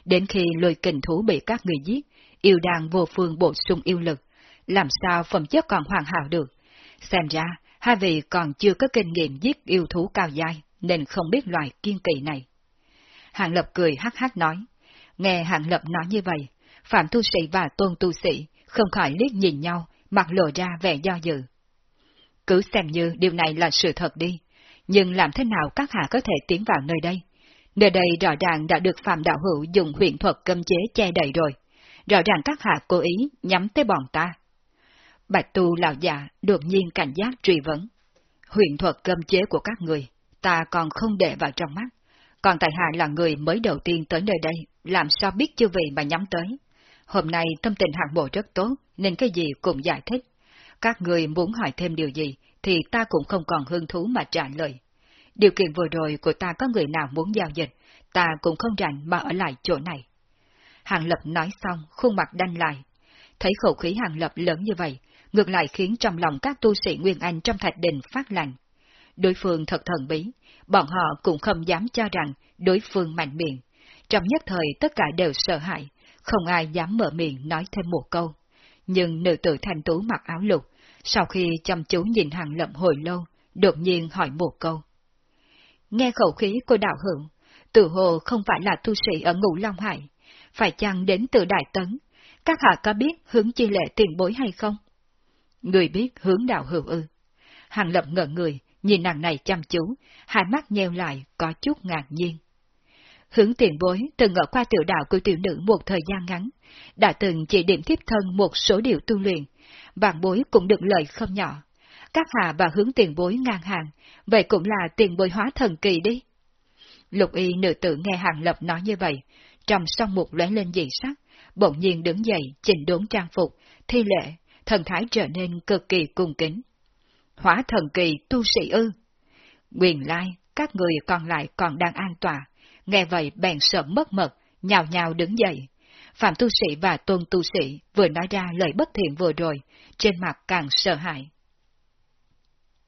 Đến khi lôi kình thú bị các người giết, yêu đan vô phương bổ sung yêu lực, làm sao phẩm chất còn hoàn hảo được. Xem ra, hai vị còn chưa có kinh nghiệm giết yêu thú cao dai, nên không biết loài kiên kỳ này. Hạng Lập cười hắc hắc nói. Nghe Hạng Lập nói như vậy, Phạm Tu Sĩ và Tôn Tu Sĩ không khỏi liếc nhìn nhau, mặt lộ ra vẻ do dự. Cứ xem như điều này là sự thật đi, nhưng làm thế nào các hạ có thể tiến vào nơi đây? Nơi đây rõ ràng đã được Phạm Đạo Hữu dùng huyện thuật cấm chế che đậy rồi. Rõ ràng các hạ cố ý nhắm tới bọn ta. Bạch Tu lão già đột nhiên cảnh giác truy vấn. Huyện thuật cơm chế của các người, ta còn không để vào trong mắt. Còn tại hạ là người mới đầu tiên tới nơi đây, làm sao biết chưa vị mà nhắm tới. Hôm nay tâm tình hạng bộ rất tốt, nên cái gì cũng giải thích. Các người muốn hỏi thêm điều gì, thì ta cũng không còn hứng thú mà trả lời. Điều kiện vừa rồi của ta có người nào muốn giao dịch, ta cũng không rảnh mà ở lại chỗ này. Hàng Lập nói xong, khuôn mặt đanh lại. Thấy khẩu khí Hàng Lập lớn như vậy, ngược lại khiến trong lòng các tu sĩ Nguyên Anh trong thạch đình phát lạnh. Đối phương thật thần bí, bọn họ cũng không dám cho rằng đối phương mạnh miệng. Trong nhất thời tất cả đều sợ hãi, không ai dám mở miệng nói thêm một câu. nhưng nữ tử thanh tú mặc áo lục, sau khi chăm chú nhìn hàng lậm hồi lâu, đột nhiên hỏi một câu. Nghe khẩu khí của đạo hưởng, tự hồ không phải là tu sĩ ở Ngũ Long Hải, phải chăng đến từ Đại Tấn? Các hạ có biết hướng chi lệ tiền bối hay không? Người biết hướng đạo hữu ư. Hàng lập ngợ người, nhìn nàng này chăm chú, hai mắt nheo lại, có chút ngạc nhiên. Hướng tiền bối từng ở qua tiểu đạo của tiểu nữ một thời gian ngắn, đã từng chỉ điểm tiếp thân một số điều tu luyện, vạn bối cũng được lợi không nhỏ. Các hạ và hướng tiền bối ngang hàng, vậy cũng là tiền bối hóa thần kỳ đi. Lục y nữ tử nghe hàng lập nói như vậy, trong song một lóe lên dị sắc, bỗng nhiên đứng dậy chỉnh đốn trang phục, thi lệ, thần thái trở nên cực kỳ cung kính. Hóa thần kỳ tu sĩ ư. Quyền lai, các người còn lại còn đang an tọa, nghe vậy bèn sợ mất mật, nhào nhào đứng dậy. Phạm tu sĩ và tôn tu sĩ vừa nói ra lời bất thiện vừa rồi, trên mặt càng sợ hãi.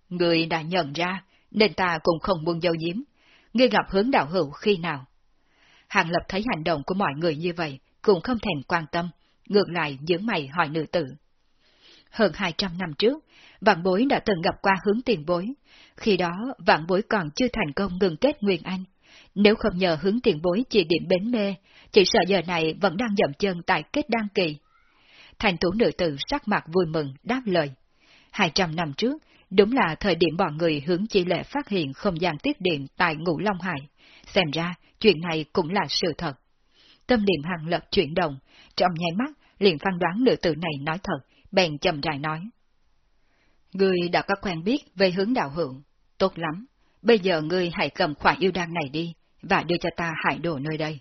Người đã nhận ra, nên ta cũng không buông dâu diếm. Ngươi gặp hướng đạo hữu khi nào? Hàng Lập thấy hành động của mọi người như vậy, cũng không thèm quan tâm, ngược lại dưỡng mày hỏi nữ tử. Hơn 200 năm trước, vạn bối đã từng gặp qua hướng tiền bối. Khi đó, vạn bối còn chưa thành công ngừng kết Nguyên Anh. Nếu không nhờ hướng tiền bối chỉ điểm bến mê, chỉ sợ giờ này vẫn đang dậm chân tại kết đăng kỳ. Thành thủ nữ tử sắc mặt vui mừng, đáp lời. 200 năm trước, đúng là thời điểm bọn người hướng chỉ lệ phát hiện không gian tiết điện tại Ngũ Long Hải. Xem ra, chuyện này cũng là sự thật. Tâm niệm hàng lập chuyển động, trong nháy mắt, liền phán đoán nữ tử này nói thật, bèn chậm rãi nói. Ngươi đã có quen biết về hướng đạo hưởng, tốt lắm, bây giờ ngươi hãy cầm khoản yêu đan này đi, và đưa cho ta hải đồ nơi đây.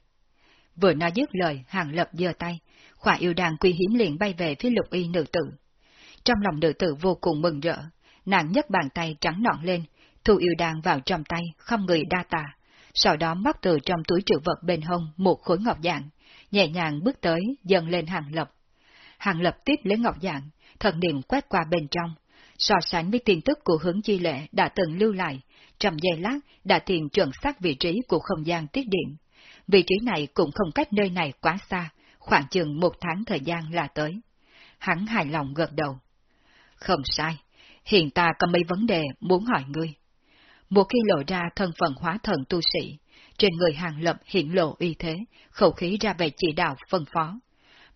Vừa nói dứt lời, hàng lập giơ tay, khoản yêu đan quy hiếm liền bay về phía lục y nữ tử. Trong lòng nữ tử vô cùng mừng rỡ, nàng nhấc bàn tay trắng nõn lên, thu yêu đan vào trong tay, không người đa tà, sau đó móc từ trong túi trữ vật bên hông một khối ngọc dạng, nhẹ nhàng bước tới, dần lên hàng lập. Hàng lập tiếp lấy ngọc dạng, thần niệm quét qua bên trong, so sánh với tin tức của hướng chi lệ đã từng lưu lại, trong giây lát đã tìm chuẩn xác vị trí của không gian tiết điện. Vị trí này cũng không cách nơi này quá xa, khoảng chừng một tháng thời gian là tới. Hắn hài lòng gật đầu. Không sai, hiện ta có mấy vấn đề muốn hỏi ngươi. Một khi lộ ra thân phận hóa thần tu sĩ, trên người hàng lập hiện lộ uy thế, khẩu khí ra về chỉ đạo phân phó.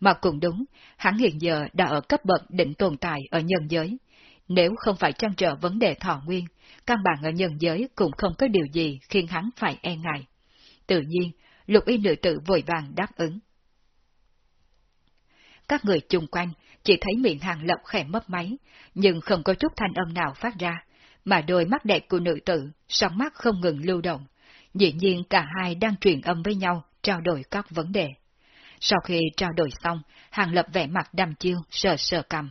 Mà cũng đúng, hắn hiện giờ đã ở cấp bậc định tồn tại ở nhân giới. Nếu không phải trăn trở vấn đề thọ nguyên, căn bản ở nhân giới cũng không có điều gì khiến hắn phải e ngại. Tự nhiên, lục y nữ tử vội vàng đáp ứng. Các người chung quanh chỉ thấy miệng hàng lập khẽ mấp máy, nhưng không có chút thanh âm nào phát ra, mà đôi mắt đẹp của nữ tử, sóng mắt không ngừng lưu động. Dĩ nhiên cả hai đang truyền âm với nhau, trao đổi các vấn đề. Sau khi trao đổi xong, Hàng Lập vẻ mặt đăm chiêu, sờ sờ cầm.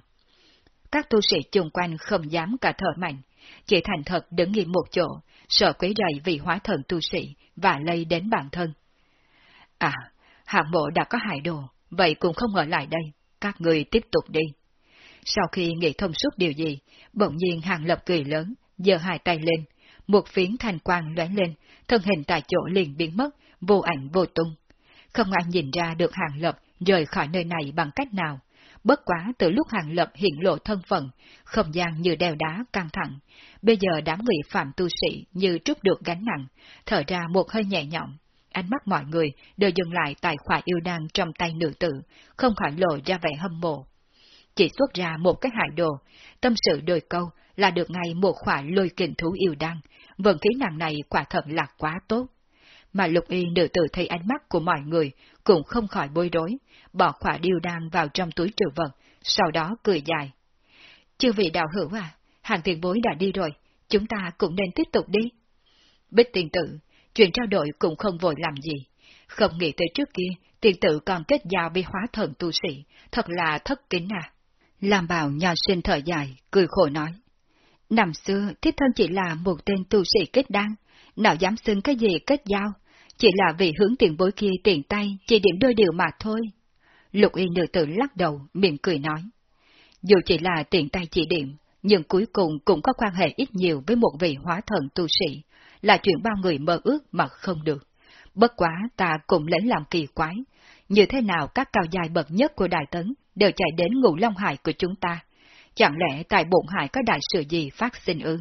Các tu sĩ chung quanh không dám cả thở mạnh, chỉ thành thật đứng yên một chỗ, sợ quấy rầy vì hóa thần tu sĩ và lây đến bản thân. À, hạng bộ đã có hại đồ, vậy cũng không ở lại đây, các người tiếp tục đi. Sau khi nghĩ thông suốt điều gì, bỗng nhiên Hàng Lập cười lớn, giơ hai tay lên, một phiến thanh quang lóe lên, thân hình tại chỗ liền biến mất, vô ảnh vô tung. Không ai nhìn ra được Hàng Lập rời khỏi nơi này bằng cách nào. Bất quá từ lúc Hàng Lập hiện lộ thân phận, không gian như đeo đá căng thẳng. Bây giờ đám người phạm tu sĩ như trút được gánh nặng, thở ra một hơi nhẹ nhõm. Ánh mắt mọi người đều dừng lại tại khỏa yêu đan trong tay nữ tử, không khỏi lộ ra vẻ hâm mộ. Chỉ xuất ra một cái hại đồ, tâm sự đôi câu là được ngay một khỏa lôi kình thú yêu đan, vận khí nàng này quả thật là quá tốt. Mà lục y nữ tử thấy ánh mắt của mọi người cũng không khỏi bối rối, bỏ khỏa điêu đan vào trong túi trữ vật, sau đó cười dài. Chư vị đạo hữu à, hàng tiền bối đã đi rồi, chúng ta cũng nên tiếp tục đi. Bích tiền tử, chuyện trao đổi cũng không vội làm gì. Không nghĩ tới trước kia, tiền tử còn kết giao với hóa thần tu sĩ, thật là thất kính à. Làm bảo nhỏ sinh thở dài, cười khổ nói. Năm xưa, thiết thân chỉ là một tên tu sĩ kết đăng nào dám xưng cái gì kết giao, chỉ là vì hướng tiền bối kia tiền tay, chỉ điểm đôi điều mà thôi. Lục y nữ tử lắc đầu, miệng cười nói. Dù chỉ là tiền tay chỉ điểm, nhưng cuối cùng cũng có quan hệ ít nhiều với một vị hóa thần tu sĩ, là chuyện bao người mơ ước mà không được. Bất quá ta cũng lấy làm kỳ quái, như thế nào các cao dài bậc nhất của Đại Tấn đều chạy đến ngũ long hải của chúng ta. Chẳng lẽ tại bụng hải có đại sự gì phát sinh ư?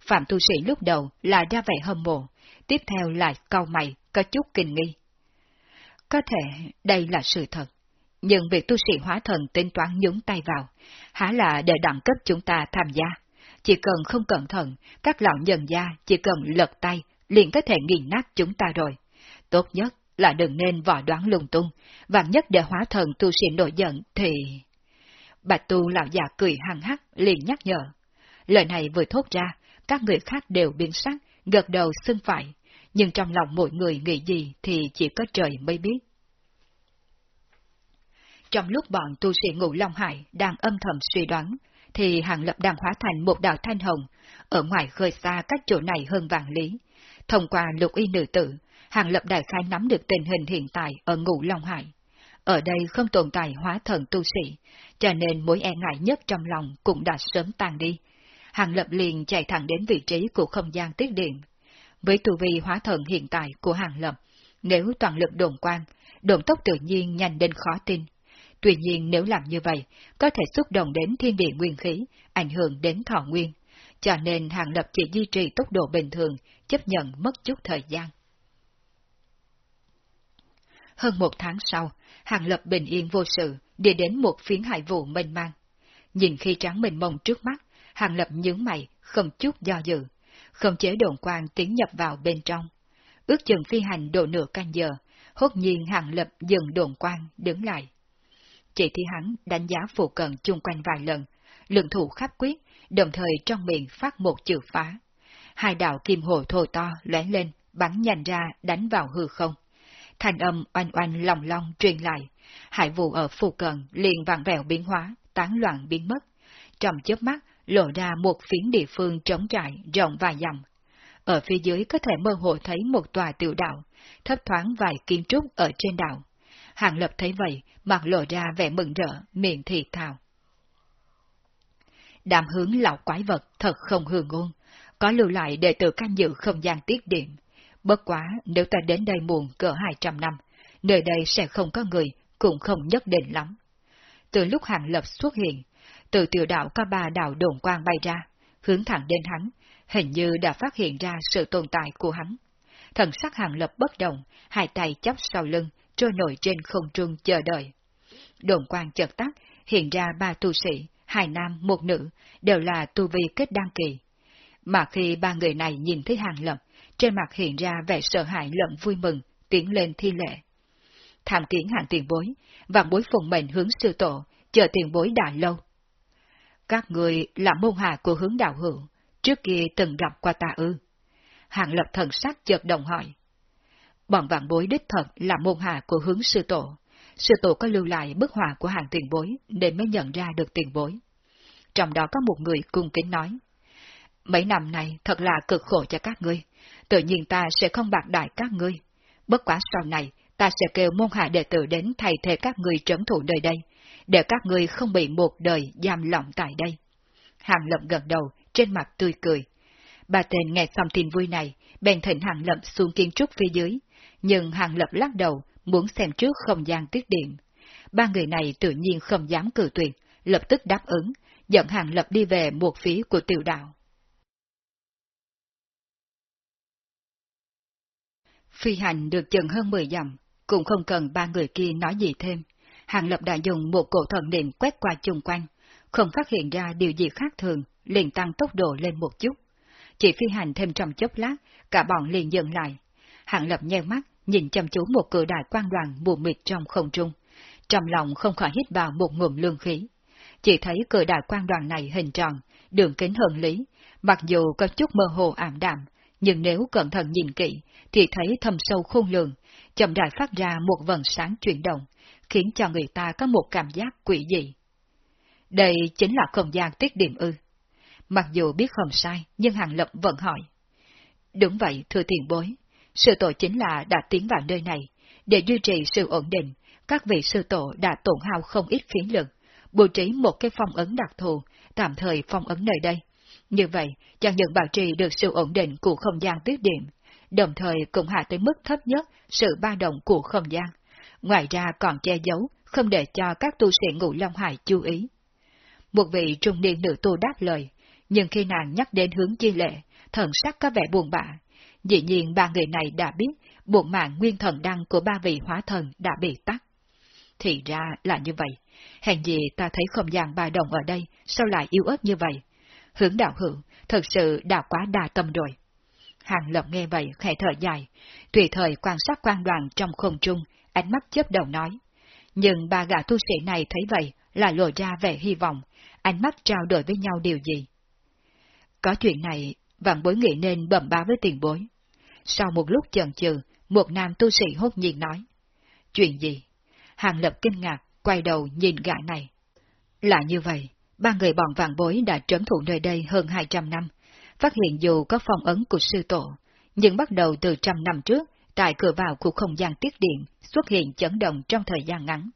Phạm tu sĩ lúc đầu là ra vẻ hâm mộ, tiếp theo lại cau mày, có chút kinh nghi. Có thể đây là sự thật, nhưng việc tu sĩ hóa thần tính toán nhúng tay vào, há là để đẳng cấp chúng ta tham gia. Chỉ cần không cẩn thận, các lão nhân gia chỉ cần lật tay, liền có thể nghiền nát chúng ta rồi. Tốt nhất là đừng nên vò đoán lung tung, vạn nhất để hóa thần tu sĩ nổi giận thì... Bạch tu lão già cười hăng hắc, liền nhắc nhở. Lời này vừa thốt ra, các người khác đều biến sắc, gật đầu xưng phải, nhưng trong lòng mỗi người nghĩ gì thì chỉ có trời mới biết. Trong lúc bọn tu sĩ ngũ Long Hải đang âm thầm suy đoán, thì Hàng Lập đang hóa thành một đạo thanh hồng, ở ngoài khơi xa cách chỗ này hơn vạn lý. Thông qua lục y nữ tử, Hàng Lập đại khai nắm được tình hình hiện tại ở ngũ Long Hải. Ở đây không tồn tại hóa thần tu sĩ, cho nên mối e ngại nhất trong lòng cũng đã sớm tan đi. Hàng Lập liền chạy thẳng đến vị trí của không gian tiết điện. Với tu vi hóa thần hiện tại của Hàng Lập, nếu toàn lực đồn quang, đồn tốc tự nhiên nhanh đến khó tin. Tuy nhiên nếu làm như vậy, có thể xúc động đến thiên địa nguyên khí, ảnh hưởng đến thọ nguyên. Cho nên Hàng Lập chỉ duy trì tốc độ bình thường, chấp nhận mất chút thời gian. Hơn một tháng sau, Hàng Lập bình yên vô sự, đi đến một phiến hải vụ mênh mang. Nhìn khi trắng mênh mông trước mắt, Hàng Lập nhướng mày, không chút do dự, không chế đồn quang tiến nhập vào bên trong. Ước chừng phi hành độ nửa canh giờ, hốt nhiên hạng Lập dừng đồn quang, đứng lại. Chỉ thì hắn đánh giá phụ cận chung quanh vài lần, lượng thủ khắp quyết, đồng thời trong miệng phát một chữ phá. Hai đạo kim hồ thô to lóe lên, bắn nhanh ra đánh vào hư không. Thành âm oanh oanh lòng long truyền lại, hải vụ ở phụ cận liền vàng vẹo biến hóa, tán loạn biến mất. Trong chớp mắt, lộ ra một phiến địa phương trống trải, rộng vài dặm. Ở phía dưới có thể mơ hồ thấy một tòa tiểu đạo, thấp thoáng vài kiến trúc ở trên đảo. Hàng Lập thấy vậy, mặt lộ ra vẻ mừng rỡ, miệng thì thào. Đàm hướng lão quái vật thật không hư ngôn, có lưu lại để tự canh dự không gian tiết điện. Bất quá, nếu ta đến đây muộn cỡ 200 năm, nơi đây sẽ không có người, cũng không nhất định lắm. Từ lúc Hàng Lập xuất hiện, từ tiểu đạo có ba đạo đồn quang bay ra, hướng thẳng đến hắn, hình như đã phát hiện ra sự tồn tại của hắn. Thần sắc Hàng Lập bất động, hai tay chắp sau lưng, trôi nổi trên không trung chờ đợi. Đồn quang chợt tắt, hiện ra ba tu sĩ, hai nam, một nữ, đều là tu vi kết đăng kỳ. Mà khi ba người này nhìn thấy hàng lập, trên mặt hiện ra vẻ sợ hãi lẫn vui mừng, tiến lên thi lệ. Tham kiến hàng tiền bối, vạn bối phụng mệnh hướng sư tổ, chờ tiền bối đã lâu. Các người là môn hạ của hướng đạo hữu, trước kia từng gặp qua ta ư. Hàng lập thần sắc chợt đồng hỏi. Bọn vạn bối đích thật là môn hạ của hướng sư tổ. Sư tổ có lưu lại bức họa của hàng tiền bối để mới nhận ra được tiền bối. Trong đó có một người cung kính nói. Mấy năm này thật là cực khổ cho các ngươi, tự nhiên ta sẽ không bạc đại các ngươi. Bất quá sau này, ta sẽ kêu môn hạ đệ tử đến thay thế các ngươi trấn thủ nơi đây, để các ngươi không bị một đời giam lỏng tại đây. Hàng lậm gật đầu, trên mặt tươi cười. Bà tên nghe xong tin vui này, bèn thịnh hàng lậm xuống kiến trúc phía dưới, nhưng Hàng Lập lắc đầu, muốn xem trước không gian tiết điện. Ba người này tự nhiên không dám cử tuyệt, lập tức đáp ứng, dẫn Hàng Lập đi về một phía của tiểu đạo. Phi hành được chừng hơn 10 dặm, cũng không cần ba người kia nói gì thêm. Hàng Lập đã dùng một cổ thần niệm quét qua chung quanh, không phát hiện ra điều gì khác thường, liền tăng tốc độ lên một chút. Chỉ phi hành thêm trong chốc lát, cả bọn liền dừng lại. Hàng Lập nheo mắt, nhìn chăm chú một cửa đại quan đoàn mù mịt trong không trung. Trong lòng không khỏi hít vào một ngụm lương khí. Chỉ thấy cửa đại quan đoàn này hình tròn, đường kính hơn lý, mặc dù có chút mơ hồ ảm đạm, nhưng nếu cẩn thận nhìn kỹ, thì thấy thâm sâu khôn lường, chậm rãi phát ra một vần sáng chuyển động, khiến cho người ta có một cảm giác quỷ dị. Đây chính là không gian tiết điểm ư. Mặc dù biết không sai, nhưng Hàng Lập vẫn hỏi. Đúng vậy, thưa tiền bối, Sư tổ chính là đã tiến vào nơi này, để duy trì sự ổn định, các vị sư tổ đã tổn hao không ít khí lực, bố trí một cái phong ấn đặc thù, tạm thời phong ấn nơi đây. Như vậy, chẳng những bảo trì được sự ổn định của không gian tiết điểm, đồng thời cũng hạ tới mức thấp nhất sự ba động của không gian. Ngoài ra còn che giấu, không để cho các tu sĩ ngũ Long Hải chú ý. Một vị trung niên nữ tu đáp lời, nhưng khi nàng nhắc đến hướng chi lệ, thần sắc có vẻ buồn bã. Dĩ nhiên ba người này đã biết buồn mạng nguyên thần đăng của ba vị hóa thần đã bị tắt. Thì ra là như vậy. Hèn gì ta thấy không gian ba đồng ở đây, sao lại yếu ớt như vậy? Hướng đạo hữu, thật sự đã quá đa tâm rồi. Hàng Lập nghe vậy khẽ thở dài, tùy thời quan sát quan đoàn trong không trung, ánh mắt chớp đầu nói. Nhưng ba gã tu sĩ này thấy vậy là lộ ra vẻ hy vọng, ánh mắt trao đổi với nhau điều gì. Có chuyện này, vạn bối nghĩ nên bẩm báo với tiền bối. Sau một lúc chần chừ, một nam tu sĩ hốt nhiên nói. Chuyện gì? Hàng Lập kinh ngạc, quay đầu nhìn gã này. Là như vậy, ba người bọn vạn bối đã trấn thủ nơi đây hơn 200 năm, phát hiện dù có phong ấn của sư tổ, nhưng bắt đầu từ trăm năm trước, tại cửa vào của không gian tiết điện xuất hiện chấn động trong thời gian ngắn.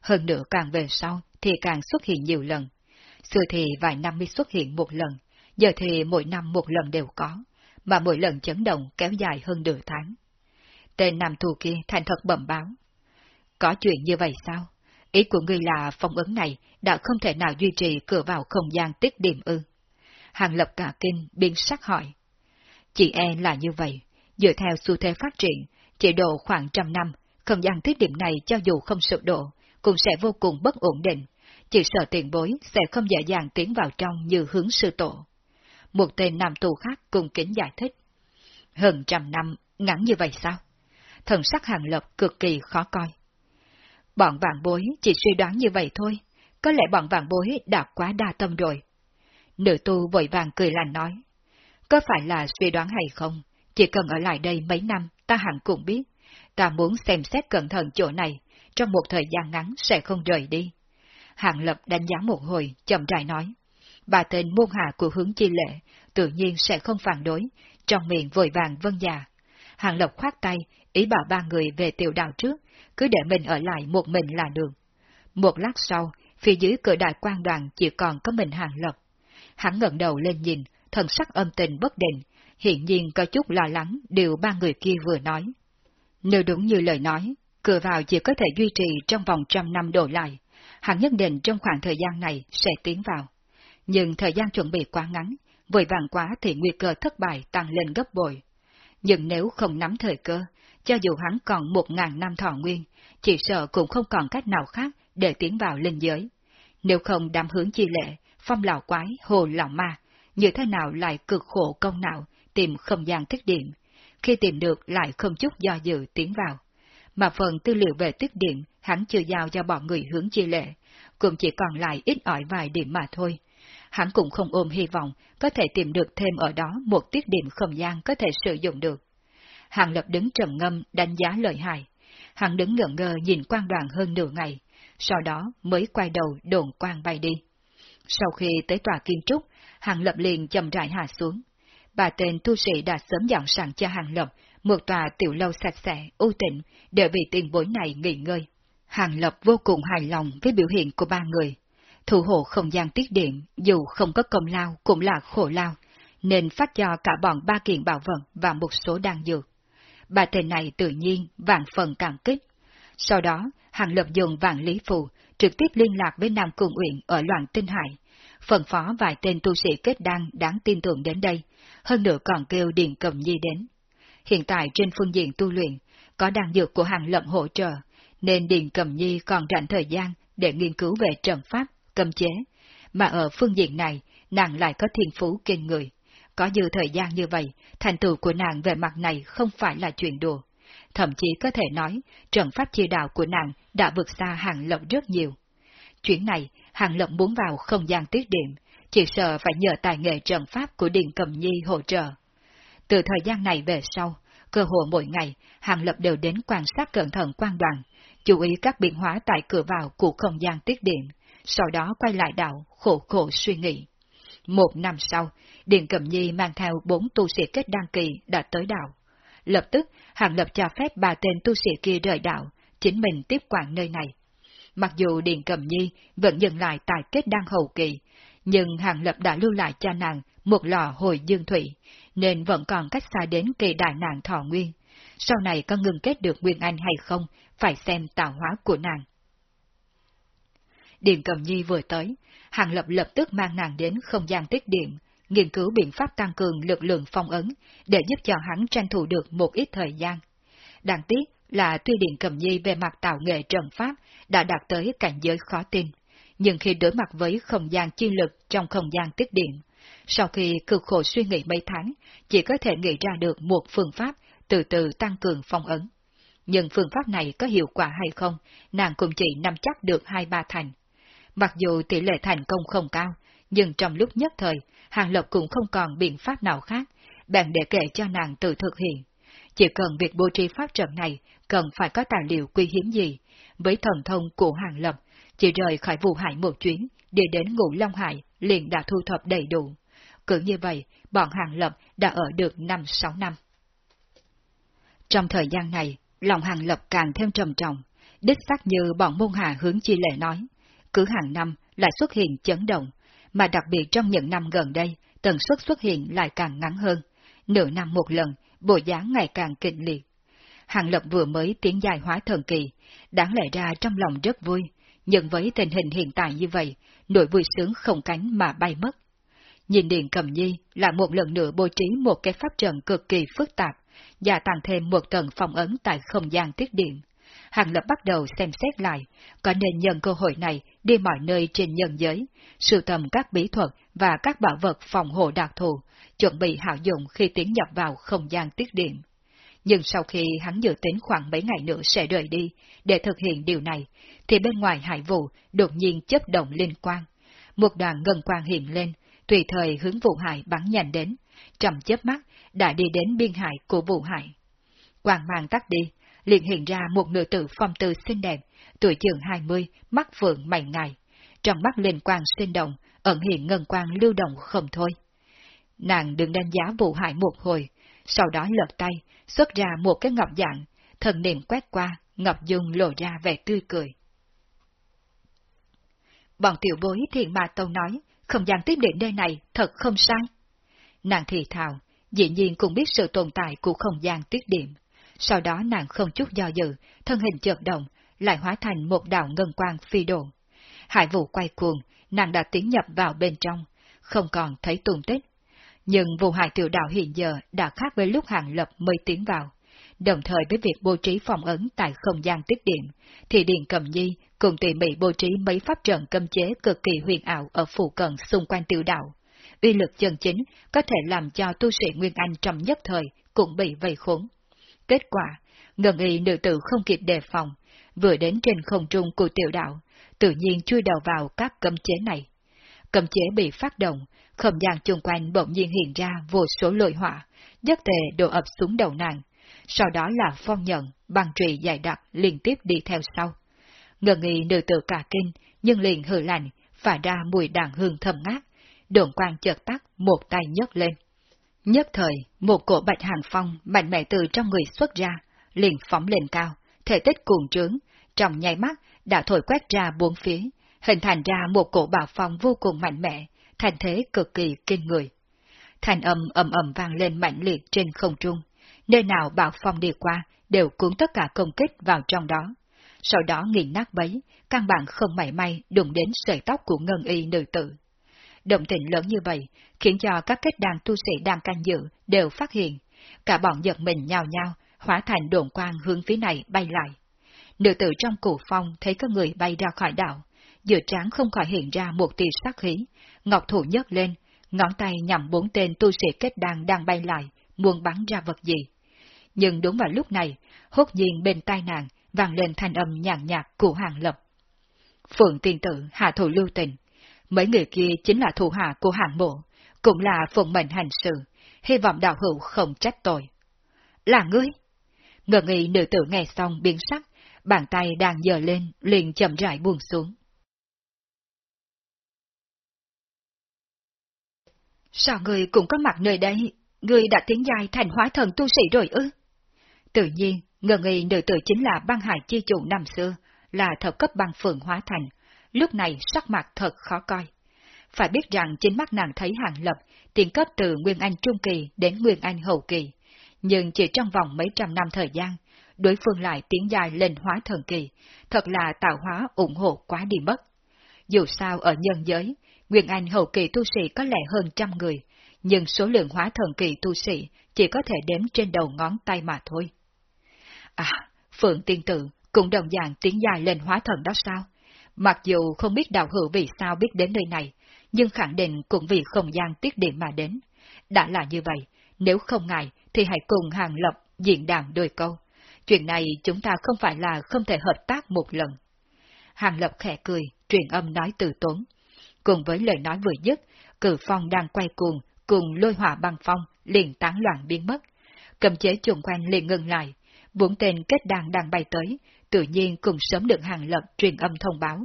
Hơn nữa càng về sau thì càng xuất hiện nhiều lần. Xưa thì vài năm mới xuất hiện một lần, giờ thì mỗi năm một lần đều có, mà mỗi lần chấn động kéo dài hơn nửa tháng. Tên nam thù kia thành thật bẩm báo. Có chuyện như vậy sao? Ý của ngươi là phong ấn này đã không thể nào duy trì cửa vào không gian tiết điểm ư. Hàng lập cả kinh, biến sắc hỏi. chị e là như vậy, dựa theo xu thế phát triển, chỉ độ khoảng trăm năm, không gian thiết điểm này cho dù không sụp đổ, cũng sẽ vô cùng bất ổn định, chỉ sợ tiền bối sẽ không dễ dàng tiến vào trong như hướng sư tổ. Một tên nam tù khác cùng kính giải thích. Hơn trăm năm, ngắn như vậy sao? Thần sắc hàng lập cực kỳ khó coi. Bọn vạn bối chỉ suy đoán như vậy thôi, có lẽ bọn vạn bối đã quá đa tâm rồi. Nữ tu vội vàng cười lành nói, có phải là suy đoán hay không, chỉ cần ở lại đây mấy năm ta hẳn cũng biết, ta muốn xem xét cẩn thận chỗ này, trong một thời gian ngắn sẽ không rời đi. Hạng Lập đánh giá một hồi, chậm rãi nói, bà tên môn hạ của hướng chi lệ, tự nhiên sẽ không phản đối, trong miệng vội vàng dạ. vân già Hạng Lập khoát tay, ý bảo ba người về tiểu đạo trước, cứ để mình ở lại một mình là được. Một lát sau, phía dưới cửa đại quan đoàn chỉ còn có mình Hàng Lập. Hắn ngẩng đầu lên nhìn, thần sắc âm tình bất định, hiện nhiên có chút lo lắng điều ba người kia vừa nói. Nếu đúng như lời nói, cửa vào chỉ có thể duy trì trong vòng trăm năm đổ lại, hắn nhất định trong khoảng thời gian này sẽ tiến vào. Nhưng thời gian chuẩn bị quá ngắn, vội vàng quá thì nguy cơ thất bại tăng lên gấp bội. Nhưng nếu không nắm thời cơ, cho dù hắn còn một ngàn năm thọ nguyên, chỉ sợ cũng không còn cách nào khác để tiến vào linh giới. Nếu không đám hướng chi lệ, phong lão quái, hồ lão ma, như thế nào lại cực khổ công nào tìm không gian tiết điện, khi tìm được lại không chút do dự tiến vào. Mà phần tư liệu về tiết điện hắn chưa giao cho bọn người hướng chi lệ, cũng chỉ còn lại ít ỏi vài điểm mà thôi. Hắn cũng không ôm hy vọng có thể tìm được thêm ở đó một tiết điện không gian có thể sử dụng được. Hàng Lập đứng trầm ngâm đánh giá lợi hại. Hắn đứng ngẩn ngơ nhìn quan đoàn hơn nửa ngày, sau đó mới quay đầu đồn quan bay đi. Sau khi tới tòa kiến trúc, Hàng Lập liền chậm rãi hạ xuống. Bà tên tu sĩ đã sớm dọn sẵn cho Hàng Lập một tòa tiểu lâu sạch sẽ, ưu tịnh, để vì tiền bối này nghỉ ngơi. Hàng Lập vô cùng hài lòng với biểu hiện của ba người. Thủ hộ không gian tiết điện, dù không có công lao cũng là khổ lao, nên phát cho cả bọn ba kiện bảo vật và một số đan dược. Bà tên này tự nhiên vạn phần cảm kích. Sau đó, Hàng Lập dùng vạn lý phù, trực tiếp liên lạc với Nam Cung Uyển ở loạn tinh hải, phân phó vài tên tu sĩ kết đan đáng tin tưởng đến đây, hơn nữa còn kêu Điền Cầm Nhi đến. Hiện tại trên phương diện tu luyện, có đan dược của Hàng Lậm hỗ trợ, nên Điền Cầm Nhi còn rảnh thời gian để nghiên cứu về trận pháp, cầm chế, mà ở phương diện này, nàng lại có thiên phú kinh người. Có dư thời gian như vậy, thành tựu của nàng về mặt này không phải là chuyện đùa. Thậm chí có thể nói, trận pháp chi đạo của nàng đã vượt xa hàng lộng rất nhiều. chuyện này, hàng lộng muốn vào không gian tiết điểm, chỉ sợ phải nhờ tài nghệ trận pháp của Điền Cầm Nhi hỗ trợ. Từ thời gian này về sau, cơ hội mỗi ngày, hàng lập đều đến quan sát cẩn thận quan đoàn, chú ý các biến hóa tại cửa vào của không gian tiết điện, sau đó quay lại đảo, khổ khổ suy nghĩ. Một năm sau, Điện Cẩm Nhi mang theo bốn tu sĩ kết đăng kỳ đã tới đảo. Lập tức, Hàng Lập cho phép ba tên tu sĩ kia rời đảo, chính mình tiếp quản nơi này. Mặc dù Điện Cẩm Nhi vẫn dừng lại tại kết đăng hậu kỳ, nhưng Hàng Lập đã lưu lại cho nàng một lò hồi dương thủy, nên vẫn còn cách xa đến kỳ đại nàng thọ nguyên. Sau này có ngừng kết được Nguyên Anh hay không, phải xem tạo hóa của nàng. điện Cầm Nhi vừa tới, Hàng Lập lập tức mang nàng đến không gian tiết điện, nghiên cứu biện pháp tăng cường lực lượng phong ấn, để giúp cho hắn tranh thủ được một ít thời gian. Đáng tiếc là tuy điện Cầm Nhi về mặt tạo nghệ trận pháp đã đạt tới cảnh giới khó tin, nhưng khi đối mặt với không gian chi lực trong không gian tiết điện, sau khi cực khổ suy nghĩ mấy tháng, chỉ có thể nghĩ ra được một phương pháp từ từ tăng cường phong ấn. Nhưng phương pháp này có hiệu quả hay không, nàng cũng chỉ nắm chắc được hai ba thành. Mặc dù tỷ lệ thành công không cao, nhưng trong lúc nhất thời, Hàng lộc cũng không còn biện pháp nào khác, bạn để kể cho nàng tự thực hiện. Chỉ cần việc bố trí pháp trận này cần phải có tài liệu quý hiếm gì, với thần thông của Hàng lộc chỉ rời khỏi vụ hải một chuyến, để đến ngũ Long Hải liền đã thu thập đầy đủ. Cứ như vậy, bọn Hàng Lập đã ở được 5-6 năm. Trong thời gian này, lòng Hàng Lập càng thêm trầm trọng, đích xác như bọn môn hạ hướng chi lệ nói, cứ hàng năm lại xuất hiện chấn động, mà đặc biệt trong những năm gần đây, tần suất xuất hiện lại càng ngắn hơn, nửa năm một lần, bộ dáng ngày càng kịch liệt. Hàng Lập vừa mới tiến dài hóa thần kỳ, đáng lẽ ra trong lòng rất vui, nhưng với tình hình hiện tại như vậy, nỗi vui sướng không cánh mà bay mất. Nhìn Điện Cầm Nhi là một lần nữa bố trí một cái pháp trận cực kỳ phức tạp, và tăng thêm một tầng phòng ấn tại không gian tiết điện. Hàng Lập bắt đầu xem xét lại, có nên nhận cơ hội này đi mọi nơi trên nhân giới, sưu tầm các bí thuật và các bảo vật phòng hộ đặc thù, chuẩn bị hảo dụng khi tiến nhập vào không gian tiết điện. Nhưng sau khi hắn dự tính khoảng mấy ngày nữa sẽ rời đi, để thực hiện điều này, thì bên ngoài hải vụ đột nhiên chấp động liên quan. Một đoàn ngân quang hiện lên, tùy thời hướng vụ hải bắn nhanh đến, trầm chớp mắt đã đi đến biên hải của vụ hải. Quang mang tắt đi, liền hiện ra một nữ tử phong tư xinh đẹp, tuổi chừng hai mươi, mắt phượng mảnh ngài. Trong mắt liên quang sinh động, ẩn hiện ngân quang lưu động không thôi. Nàng đừng đánh giá vụ hải một hồi, sau đó lật tay, xuất ra một cái ngọc dạng, thần niệm quét qua, ngọc dung lộ ra vẻ tươi cười. Bọn tiểu bối thiện mà tâu nói, không gian tiếp điện nơi này thật không sai. Nàng thì thào, dĩ nhiên cũng biết sự tồn tại của không gian tiết điểm. Sau đó nàng không chút do dự, thân hình chợt động, lại hóa thành một đạo ngân quang phi độ. Hải vụ quay cuồng, nàng đã tiến nhập vào bên trong, không còn thấy tùng tích. Nhưng vụ hải tiểu đạo hiện giờ đã khác với lúc hàng lập mới tiến vào. Đồng thời với việc bố trí phòng ấn tại không gian tiết điện, thì Điện Cầm Nhi cùng tỉ mỉ bố trí mấy pháp trận cấm chế cực kỳ huyền ảo ở phụ cận xung quanh tiểu đạo. Uy lực chân chính có thể làm cho tu sĩ Nguyên Anh trong nhất thời cũng bị vây khốn. Kết quả, ngần y nữ tử không kịp đề phòng, vừa đến trên không trung của tiểu đạo, tự nhiên chui đầu vào các cấm chế này. Cấm chế bị phát động, không gian chung quanh bỗng nhiên hiện ra vô số lôi hỏa, nhất tề đổ ập xuống đầu nàng. Sau đó là phong nhận, băng trụy dài đặc liên tiếp đi theo sau. Ngờ nghi nữ tử cả kinh, nhưng liền hừ lạnh, phả ra mùi đàn hương thầm ngát. Đồn quang chợt tắt, một tay nhấc lên. Nhất thời, một cổ bạch hàng phong mạnh mẽ từ trong người xuất ra, liền phóng lên cao, thể tích cuồng trướng, trong nháy mắt đã thổi quét ra bốn phía, hình thành ra một cổ bảo phong vô cùng mạnh mẽ, thành thế cực kỳ kinh người. Thành âm ầm ầm vang lên mạnh liệt trên không trung, nơi nào bạo phong đi qua đều cuốn tất cả công kích vào trong đó. Sau đó nghiền nát bấy, căn bản không mảy may đụng đến sợi tóc của ngân y nữ tử. Động tình lớn như vậy, khiến cho các kết đàn tu sĩ đang canh dự đều phát hiện, cả bọn giật mình nhào nhao, hóa thành đồn quang hướng phía này bay lại. Nữ tử trong cổ phong thấy có người bay ra khỏi đảo, giữa trán không khỏi hiện ra một tia sắc khí, ngọc thủ nhấc lên, ngón tay nhằm bốn tên tu sĩ kết đàn đang bay lại, muốn bắn ra vật gì. Nhưng đúng vào lúc này, hốt nhiên bên tai nàng vang lên thanh âm nhàn nhạt của hàng lập. Phượng tiên tử hạ thủ lưu tình, mấy người kia chính là thủ hạ của hàng mộ, cũng là phụng mệnh hành sự, hy vọng đạo hữu không trách tội. Là ngươi? Ngờ nghi nữ tử nghe xong biến sắc, bàn tay đang dờ lên, liền chậm rãi buông xuống. Sao người cũng có mặt nơi đây? Người đã tiến dài thành hóa thần tu sĩ rồi ư? Tự nhiên, ngờ nghi nữ tử chính là băng hải chi chủ năm xưa, là thập cấp băng phượng hóa thành, lúc này sắc mặt thật khó coi. Phải biết rằng chính mắt nàng thấy hàng lập, tiến cấp từ Nguyên Anh Trung Kỳ đến Nguyên Anh Hậu Kỳ, nhưng chỉ trong vòng mấy trăm năm thời gian, đối phương lại tiến dài lên hóa thần kỳ, thật là tạo hóa ủng hộ quá đi mất. Dù sao ở nhân giới, Nguyên Anh hậu kỳ tu sĩ có lẽ hơn trăm người, nhưng số lượng hóa thần kỳ tu sĩ chỉ có thể đếm trên đầu ngón tay mà thôi. À, Phượng Tiên Tử cũng đồng dạng tiến dài lên hóa thần đó sao? Mặc dù không biết đạo hữu vì sao biết đến nơi này, nhưng khẳng định cũng vì không gian tiết điểm mà đến. Đã là như vậy, nếu không ngại thì hãy cùng Hàng Lập diện đàn đôi câu. Chuyện này chúng ta không phải là không thể hợp tác một lần. Hàng Lập khẽ cười, truyền âm nói từ tốn. Cùng với lời nói vừa dứt, cử phong đang quay cuồng, cùng lôi hỏa băng phong, liền tán loạn biến mất. Cầm chế trùng quanh liền ngừng lại, bốn tên kết đàn đang bay tới, tự nhiên cùng sớm được Hàng Lập truyền âm thông báo.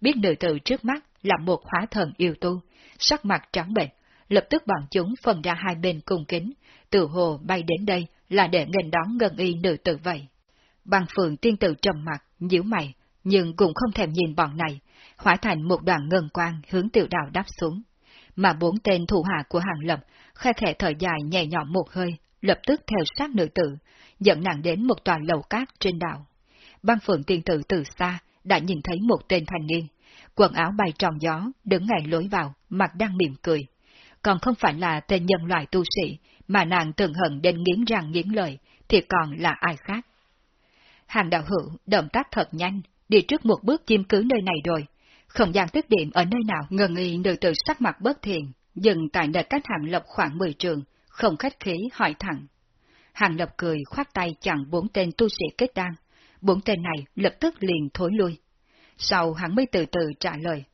Biết nữ tử trước mắt là một hóa thần yêu tu, sắc mặt trắng bệnh, lập tức bọn chúng phân ra hai bên cùng kính, tự hồ bay đến đây là để nghênh đón ngân y nữ tử vậy. Băng phượng tiên tử trầm mặt, nhíu mày, nhưng cũng không thèm nhìn bọn này, hóa thành một đoàn ngân quang hướng tiểu đạo đáp xuống. Mà bốn tên thủ hạ của hàng lập, khai khẽ thở dài nhẹ nhõm một hơi, lập tức theo sát nữ tử, dẫn nàng đến một tòa lầu cát trên đảo. Băng phượng tiên tử từ xa đã nhìn thấy một tên thanh niên, quần áo bay tròn gió, đứng ngay lối vào, mặt đang mỉm cười. Còn không phải là tên nhân loại tu sĩ, mà nàng từng hận đến nghiến răng nghiến lời, thì còn là ai khác. Hàng đạo hữu, động tác thật nhanh, đi trước một bước chim cứ nơi này rồi. Không gian tiết điểm ở nơi nào ngờ nghi nữ tử sắc mặt bất thiện, dừng tại nơi cách hàng lập khoảng 10 trường, không khách khí hỏi thẳng. Hàng lập cười khoát tay chặn bốn tên tu sĩ kết đan, bốn tên này lập tức liền thối lui. Sau hắn mới từ từ trả lời.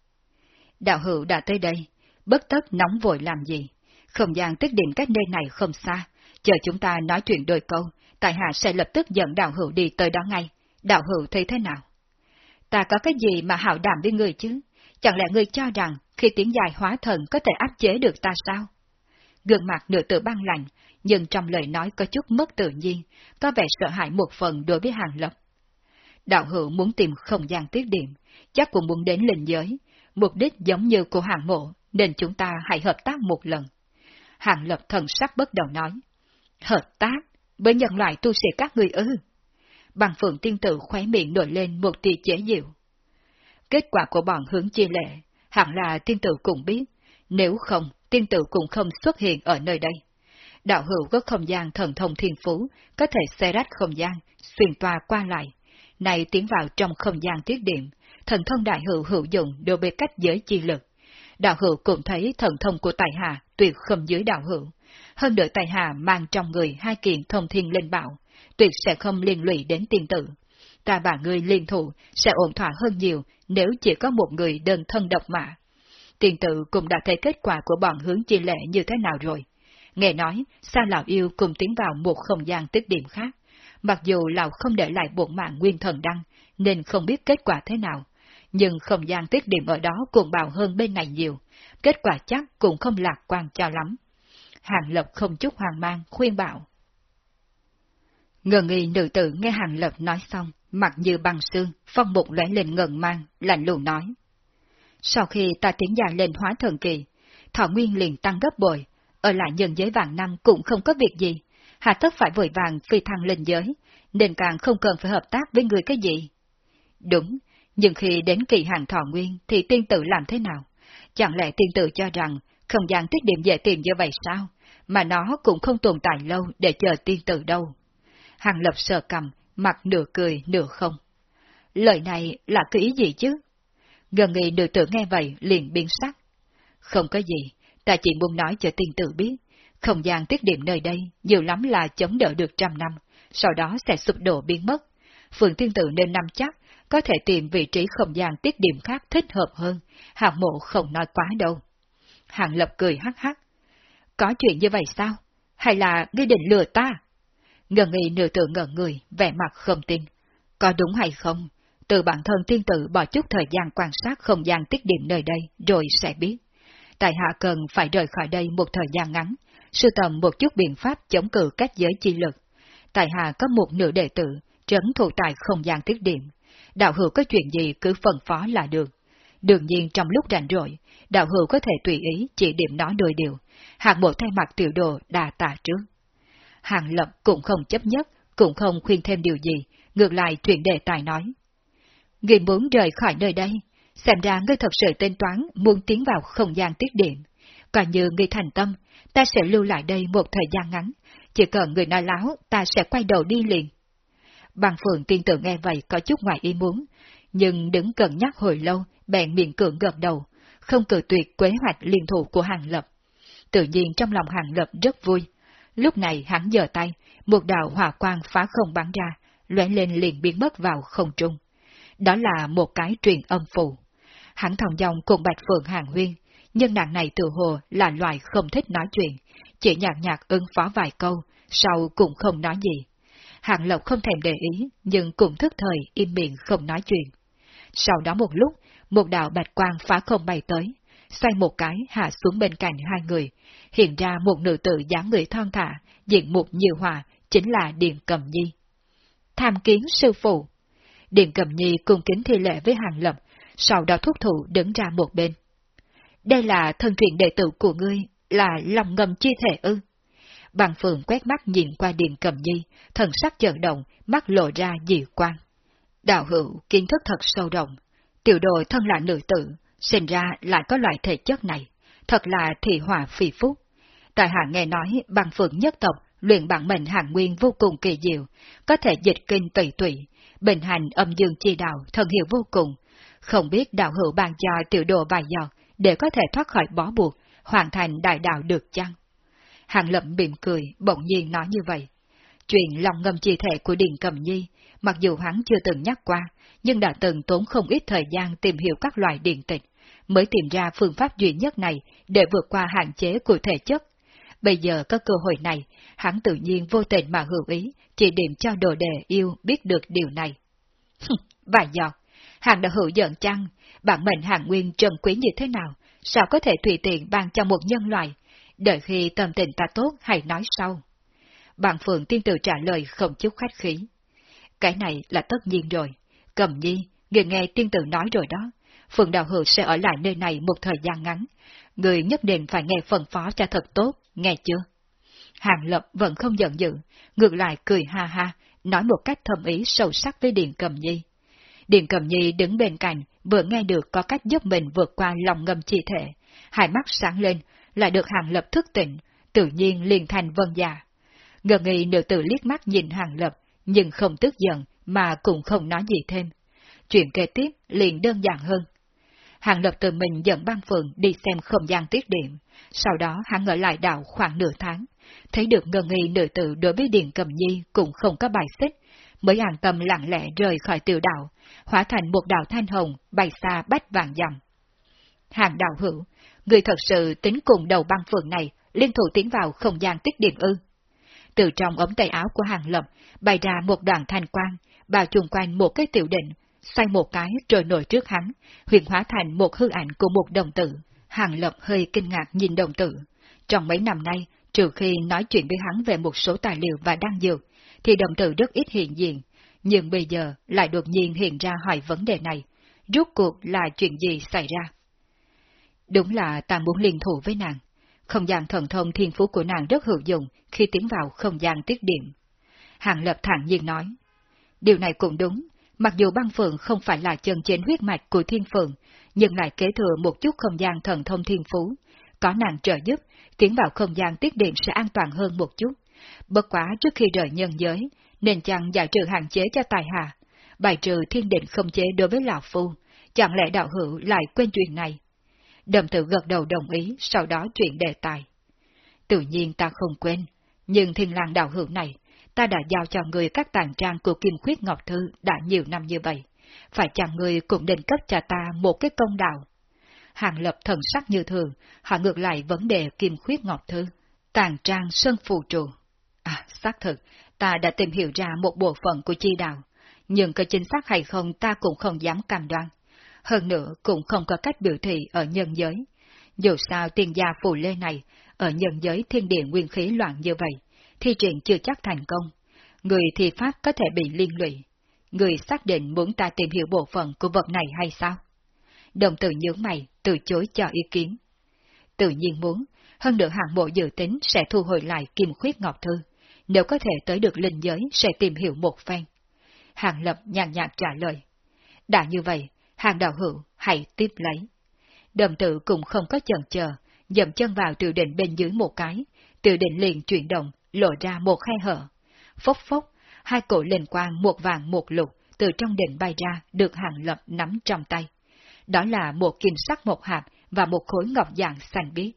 Đạo hữu đã tới đây, bất tất nóng vội làm gì. Không gian tiết điểm cách nơi này không xa, chờ chúng ta nói chuyện đôi câu, tại hạ sẽ lập tức dẫn đạo hữu đi tới đó ngay. Đạo hữu thấy thế nào? Ta có cái gì mà hạo đảm với người chứ? Chẳng lẽ người cho rằng khi tiếng dài hóa thần có thể áp chế được ta sao? Gương mặt nửa tự băng lạnh, nhưng trong lời nói có chút mất tự nhiên, có vẻ sợ hãi một phần đối với hàng lập. Đạo hữu muốn tìm không gian tiết điểm, chắc cũng muốn đến linh giới, mục đích giống như của hàng mộ, nên chúng ta hãy hợp tác một lần. Hàng lập thần sắc bất đầu nói. Hợp tác? Với nhân loại tu sĩ các người ư? Bằng phượng tiên tử khóe miệng nổi lên một tia chế diệu. Kết quả của bọn hướng chia lệ, hẳn là tiên tử cũng biết, nếu không, tiên tử cũng không xuất hiện ở nơi đây. Đạo hữu có không gian thần thông thiên phú, có thể xe rách không gian, xuyên toa qua lại. Này tiến vào trong không gian tiết điểm, thần thông đại hữu hữu dụng đều bị cách giới chi lực. Đạo hữu cũng thấy thần thông của tài hạ tuyệt không dưới đạo hữu. Hơn nữa tài hạ mang trong người hai kiện thông thiên linh bảo, tuyệt sẽ không liên lụy đến tiên tử. Ta và người liên thủ sẽ ổn thỏa hơn nhiều nếu chỉ có một người đơn thân độc mã. Tiên tử cũng đã thấy kết quả của bọn hướng chi lệ như thế nào rồi. Nghe nói, Sa Lão Yêu cùng tiến vào một không gian tích điểm khác. Mặc dù Lão không để lại bộ mạng nguyên thần đăng, nên không biết kết quả thế nào. Nhưng không gian tiết điểm ở đó cuồng bào hơn bên này nhiều. Kết quả chắc cũng không lạc quan cho lắm. Hàng Lập không chút hoang mang, khuyên bảo. Ngờ nghi nữ tử nghe Hàng Lập nói xong, mặt như băng xương, phong bụng lóe lên ngần mang, lạnh lùng nói. Sau khi ta tiến già lên hóa thần kỳ, thọ nguyên liền tăng gấp bội, ở lại nhân giới vàng năm cũng không có việc gì, hạ tất phải vội vàng phi thăng lên giới, nên càng không cần phải hợp tác với người cái gì. Đúng, nhưng khi đến kỳ hàng thọ nguyên thì tiên tử làm thế nào? Chẳng lẽ tiên tử cho rằng không gian tiết điểm dễ tìm như vậy sao? Mà nó cũng không tồn tại lâu để chờ tiên tử đâu. Hàng lập sờ cầm, mặt nửa cười nửa không. Lời này là cái ý gì chứ? Gần nghĩ nữ tử nghe vậy liền biến sắc. Không có gì, ta chỉ muốn nói cho tiên tử biết, không gian tiết điểm nơi đây nhiều lắm là chống đỡ được trăm năm, sau đó sẽ sụp đổ biến mất. Phượng tiên tử nên nắm chắc, có thể tìm vị trí không gian tiết điểm khác thích hợp hơn, hạng mộ không nói quá đâu. Hàng lập cười hắc hắc. Có chuyện như vậy sao? Hay là ngươi định lừa ta? Ngờ y nửa tự ngờ người, vẻ mặt không tin. Có đúng hay không? Từ bản thân tiên tử bỏ chút thời gian quan sát không gian tiết điểm nơi đây, rồi sẽ biết. Tại hạ cần phải rời khỏi đây một thời gian ngắn, sưu tầm một chút biện pháp chống cự các giới chi lực. Tại hạ có một nửa đệ tử, trấn thủ tại không gian tiết điểm. Đạo hữu có chuyện gì cứ phân phó là được. Đương nhiên trong lúc rảnh rỗi, đạo hữu có thể tùy ý chỉ điểm nói đôi điều. Hạng bộ thay mặt tiểu đồ đà tà trước. Hàng Lập cũng không chấp nhất, cũng không khuyên thêm điều gì, ngược lại chuyện đề tài nói. Người muốn rời khỏi nơi đây, Xem ra ngươi thật sự tên toán muốn tiến vào không gian tiết điểm. Còn như ngươi thành tâm, ta sẽ lưu lại đây một thời gian ngắn. Chỉ cần người nói láo, ta sẽ quay đầu đi liền. Bằng phượng tiên tử nghe vậy có chút ngoài ý muốn, nhưng đứng cẩn nhắc hồi lâu, bèn miệng cưỡng gật đầu, không cử tuyệt kế hoạch liên thủ của Hàng Lập. Tự nhiên trong lòng Hàng Lập rất vui. Lúc này hắn giơ tay, một đạo hỏa quang phá không bắn ra, lóe lên liền biến mất vào không trung. Đó là một cái truyền âm phù. Hắn thòng dòng cùng Bạch Phượng Hàng Huyên, nhưng nàng này tự hồ là loại không thích nói chuyện, chỉ nhạt nhạt ứng phó vài câu, sau cũng không nói gì. Hàng Lộc không thèm để ý, nhưng cũng thức thời im miệng không nói chuyện. Sau đó một lúc, một đạo bạch quang phá không bay tới, xoay một cái hạ xuống bên cạnh hai người, hiện ra một nữ tử dáng người thon thả, diện mục nhiều hòa, chính là Điền Cầm Nhi. Tham kiến sư phụ. Điền Cầm Nhi cùng kính thi lệ với Hàng Lập, sau đó thúc thủ đứng ra một bên. Đây là thân truyền đệ tử của ngươi, là lòng ngầm chi thể ư. Bằng phường quét mắt nhìn qua Điền Cầm Nhi, thần sắc chợt động, mắt lộ ra dị quan. Đạo hữu kiến thức thật sâu rộng, tiểu đội thân là nữ tử, sinh ra lại có loại thể chất này, thật là thị hòa phi phúc. Tại hạ nghe nói bằng phượng nhất tộc luyện bản mệnh hàng nguyên vô cùng kỳ diệu, có thể dịch kinh tùy tụy, bình hành âm dương chi đạo thần hiệu vô cùng. Không biết đạo hữu bàn cho tiểu đồ bài giọt để có thể thoát khỏi bó buộc, hoàn thành đại đạo được chăng? Hàng lậm mỉm cười, bỗng nhiên nói như vậy. Chuyện lòng ngầm chi thể của Điền Cầm Nhi, mặc dù hắn chưa từng nhắc qua, nhưng đã từng tốn không ít thời gian tìm hiểu các loại điện tịch, mới tìm ra phương pháp duy nhất này để vượt qua hạn chế của thể chất. Bây giờ có cơ hội này, hắn tự nhiên vô tình mà hữu ý, chỉ điểm cho đồ đề yêu biết được điều này. Vài giọt, hàng đã hữu giận chăng, bản mệnh hàng nguyên trần quý như thế nào, sao có thể tùy tiện ban cho một nhân loại, đợi khi tâm tình ta tốt hãy nói sau. Bạn Phượng tiên tử trả lời không chút khách khí. Cái này là tất nhiên rồi. Cầm nhi, người nghe tiên tử nói rồi đó. Phượng Đạo Hữu sẽ ở lại nơi này một thời gian ngắn. Người nhất định phải nghe phần phó cho thật tốt, nghe chưa? Hàng Lập vẫn không giận dữ, ngược lại cười ha ha, nói một cách thầm ý sâu sắc với Điện Cầm Nhi. Điện Cầm Nhi đứng bên cạnh, vừa nghe được có cách giúp mình vượt qua lòng ngầm chi thể, hai mắt sáng lên, lại được Hàng Lập thức tỉnh, tự nhiên liền thành vân già. Ngờ nghi nữ tử liếc mắt nhìn Hàng Lập, nhưng không tức giận, mà cũng không nói gì thêm. Chuyện kế tiếp liền đơn giản hơn. Hàng Lập tự mình dẫn băng phượng đi xem không gian tiết điểm, sau đó hắn ở lại đảo khoảng nửa tháng, thấy được ngờ nghi nữ tử đối với Điền Cầm Nhi cũng không có bài xích, mới an tâm lặng lẽ rời khỏi tiểu đảo, hóa thành một đạo thanh hồng bay xa bách vàng dặm. Hàng đạo hữu, người thật sự tính cùng đầu băng phượng này liên thủ tiến vào không gian tiết điểm ư. Từ trong ống tay áo của hàng lập bay ra một đoàn thanh quang, bao trùm quanh một cái tiểu định, xoay một cái rồi nổi trước hắn, huyền hóa thành một hư ảnh của một đồng tử. Hàng lập hơi kinh ngạc nhìn đồng tử. Trong mấy năm nay, trừ khi nói chuyện với hắn về một số tài liệu và đăng dược, thì đồng tử rất ít hiện diện, nhưng bây giờ lại đột nhiên hiện ra hỏi vấn đề này. Rốt cuộc là chuyện gì xảy ra? Đúng là ta muốn liên thủ với nàng. Không gian thần thông thiên phú của nàng rất hữu dụng khi tiến vào không gian tiết điểm. Hàng lập thẳng nhiên nói. Điều này cũng đúng, mặc dù băng phượng không phải là chân chính huyết mạch của thiên phượng, nhưng lại kế thừa một chút không gian thần thông thiên phú. Có nàng trợ giúp, tiến vào không gian tiết điểm sẽ an toàn hơn một chút. Bất quá trước khi rời nhân giới, nên chăng giải trừ hạn chế cho tài hạ, bài trừ thiên định không chế đối với lão phu, chẳng lẽ đạo hữu lại quên chuyện này? Đầm tử gật đầu đồng ý, sau đó chuyện đề tài. Tự nhiên ta không quên, nhưng thiên lang đạo hữu này, ta đã giao cho người các tàn trang của Kim Khuyết Ngọc Thư đã nhiều năm như vậy. Phải chẳng người cũng định cấp cho ta một cái công đạo? Hàng lập thần sắc như thường, họ ngược lại vấn đề Kim Khuyết Ngọc Thư, tàn trang sơn phù trụ. À, xác thực, ta đã tìm hiểu ra một bộ phận của chi đạo, nhưng có chính xác hay không ta cũng không dám cam đoan hơn nữa cũng không có cách biểu thị ở nhân giới. Dù sao tiền gia phù lê này, ở nhân giới thiên địa nguyên khí loạn như vậy, thi triển chưa chắc thành công. Người thi pháp có thể bị liên lụy. Người xác định muốn ta tìm hiểu bộ phận của vật này hay sao? Đồng tử nhớ mày, từ chối cho ý kiến. Tự nhiên muốn, hơn nữa hạng bộ dự tính sẽ thu hồi lại kim khuyết ngọc thư. Nếu có thể tới được linh giới sẽ tìm hiểu một phen. Hàng lập nhàn nhạt trả lời. Đã như vậy, hàng đạo hữu, hãy tiếp lấy. Đồng tử cũng không có chần chờ, dậm chân vào tiểu định bên dưới một cái, tiểu định liền chuyển động, lộ ra một khe hở. Phốc phốc, hai cổ linh quang một vàng một lục từ trong đỉnh bay ra được hàng lập nắm trong tay. Đó là một kim sắc một hạt và một khối ngọc dạng xanh biếc.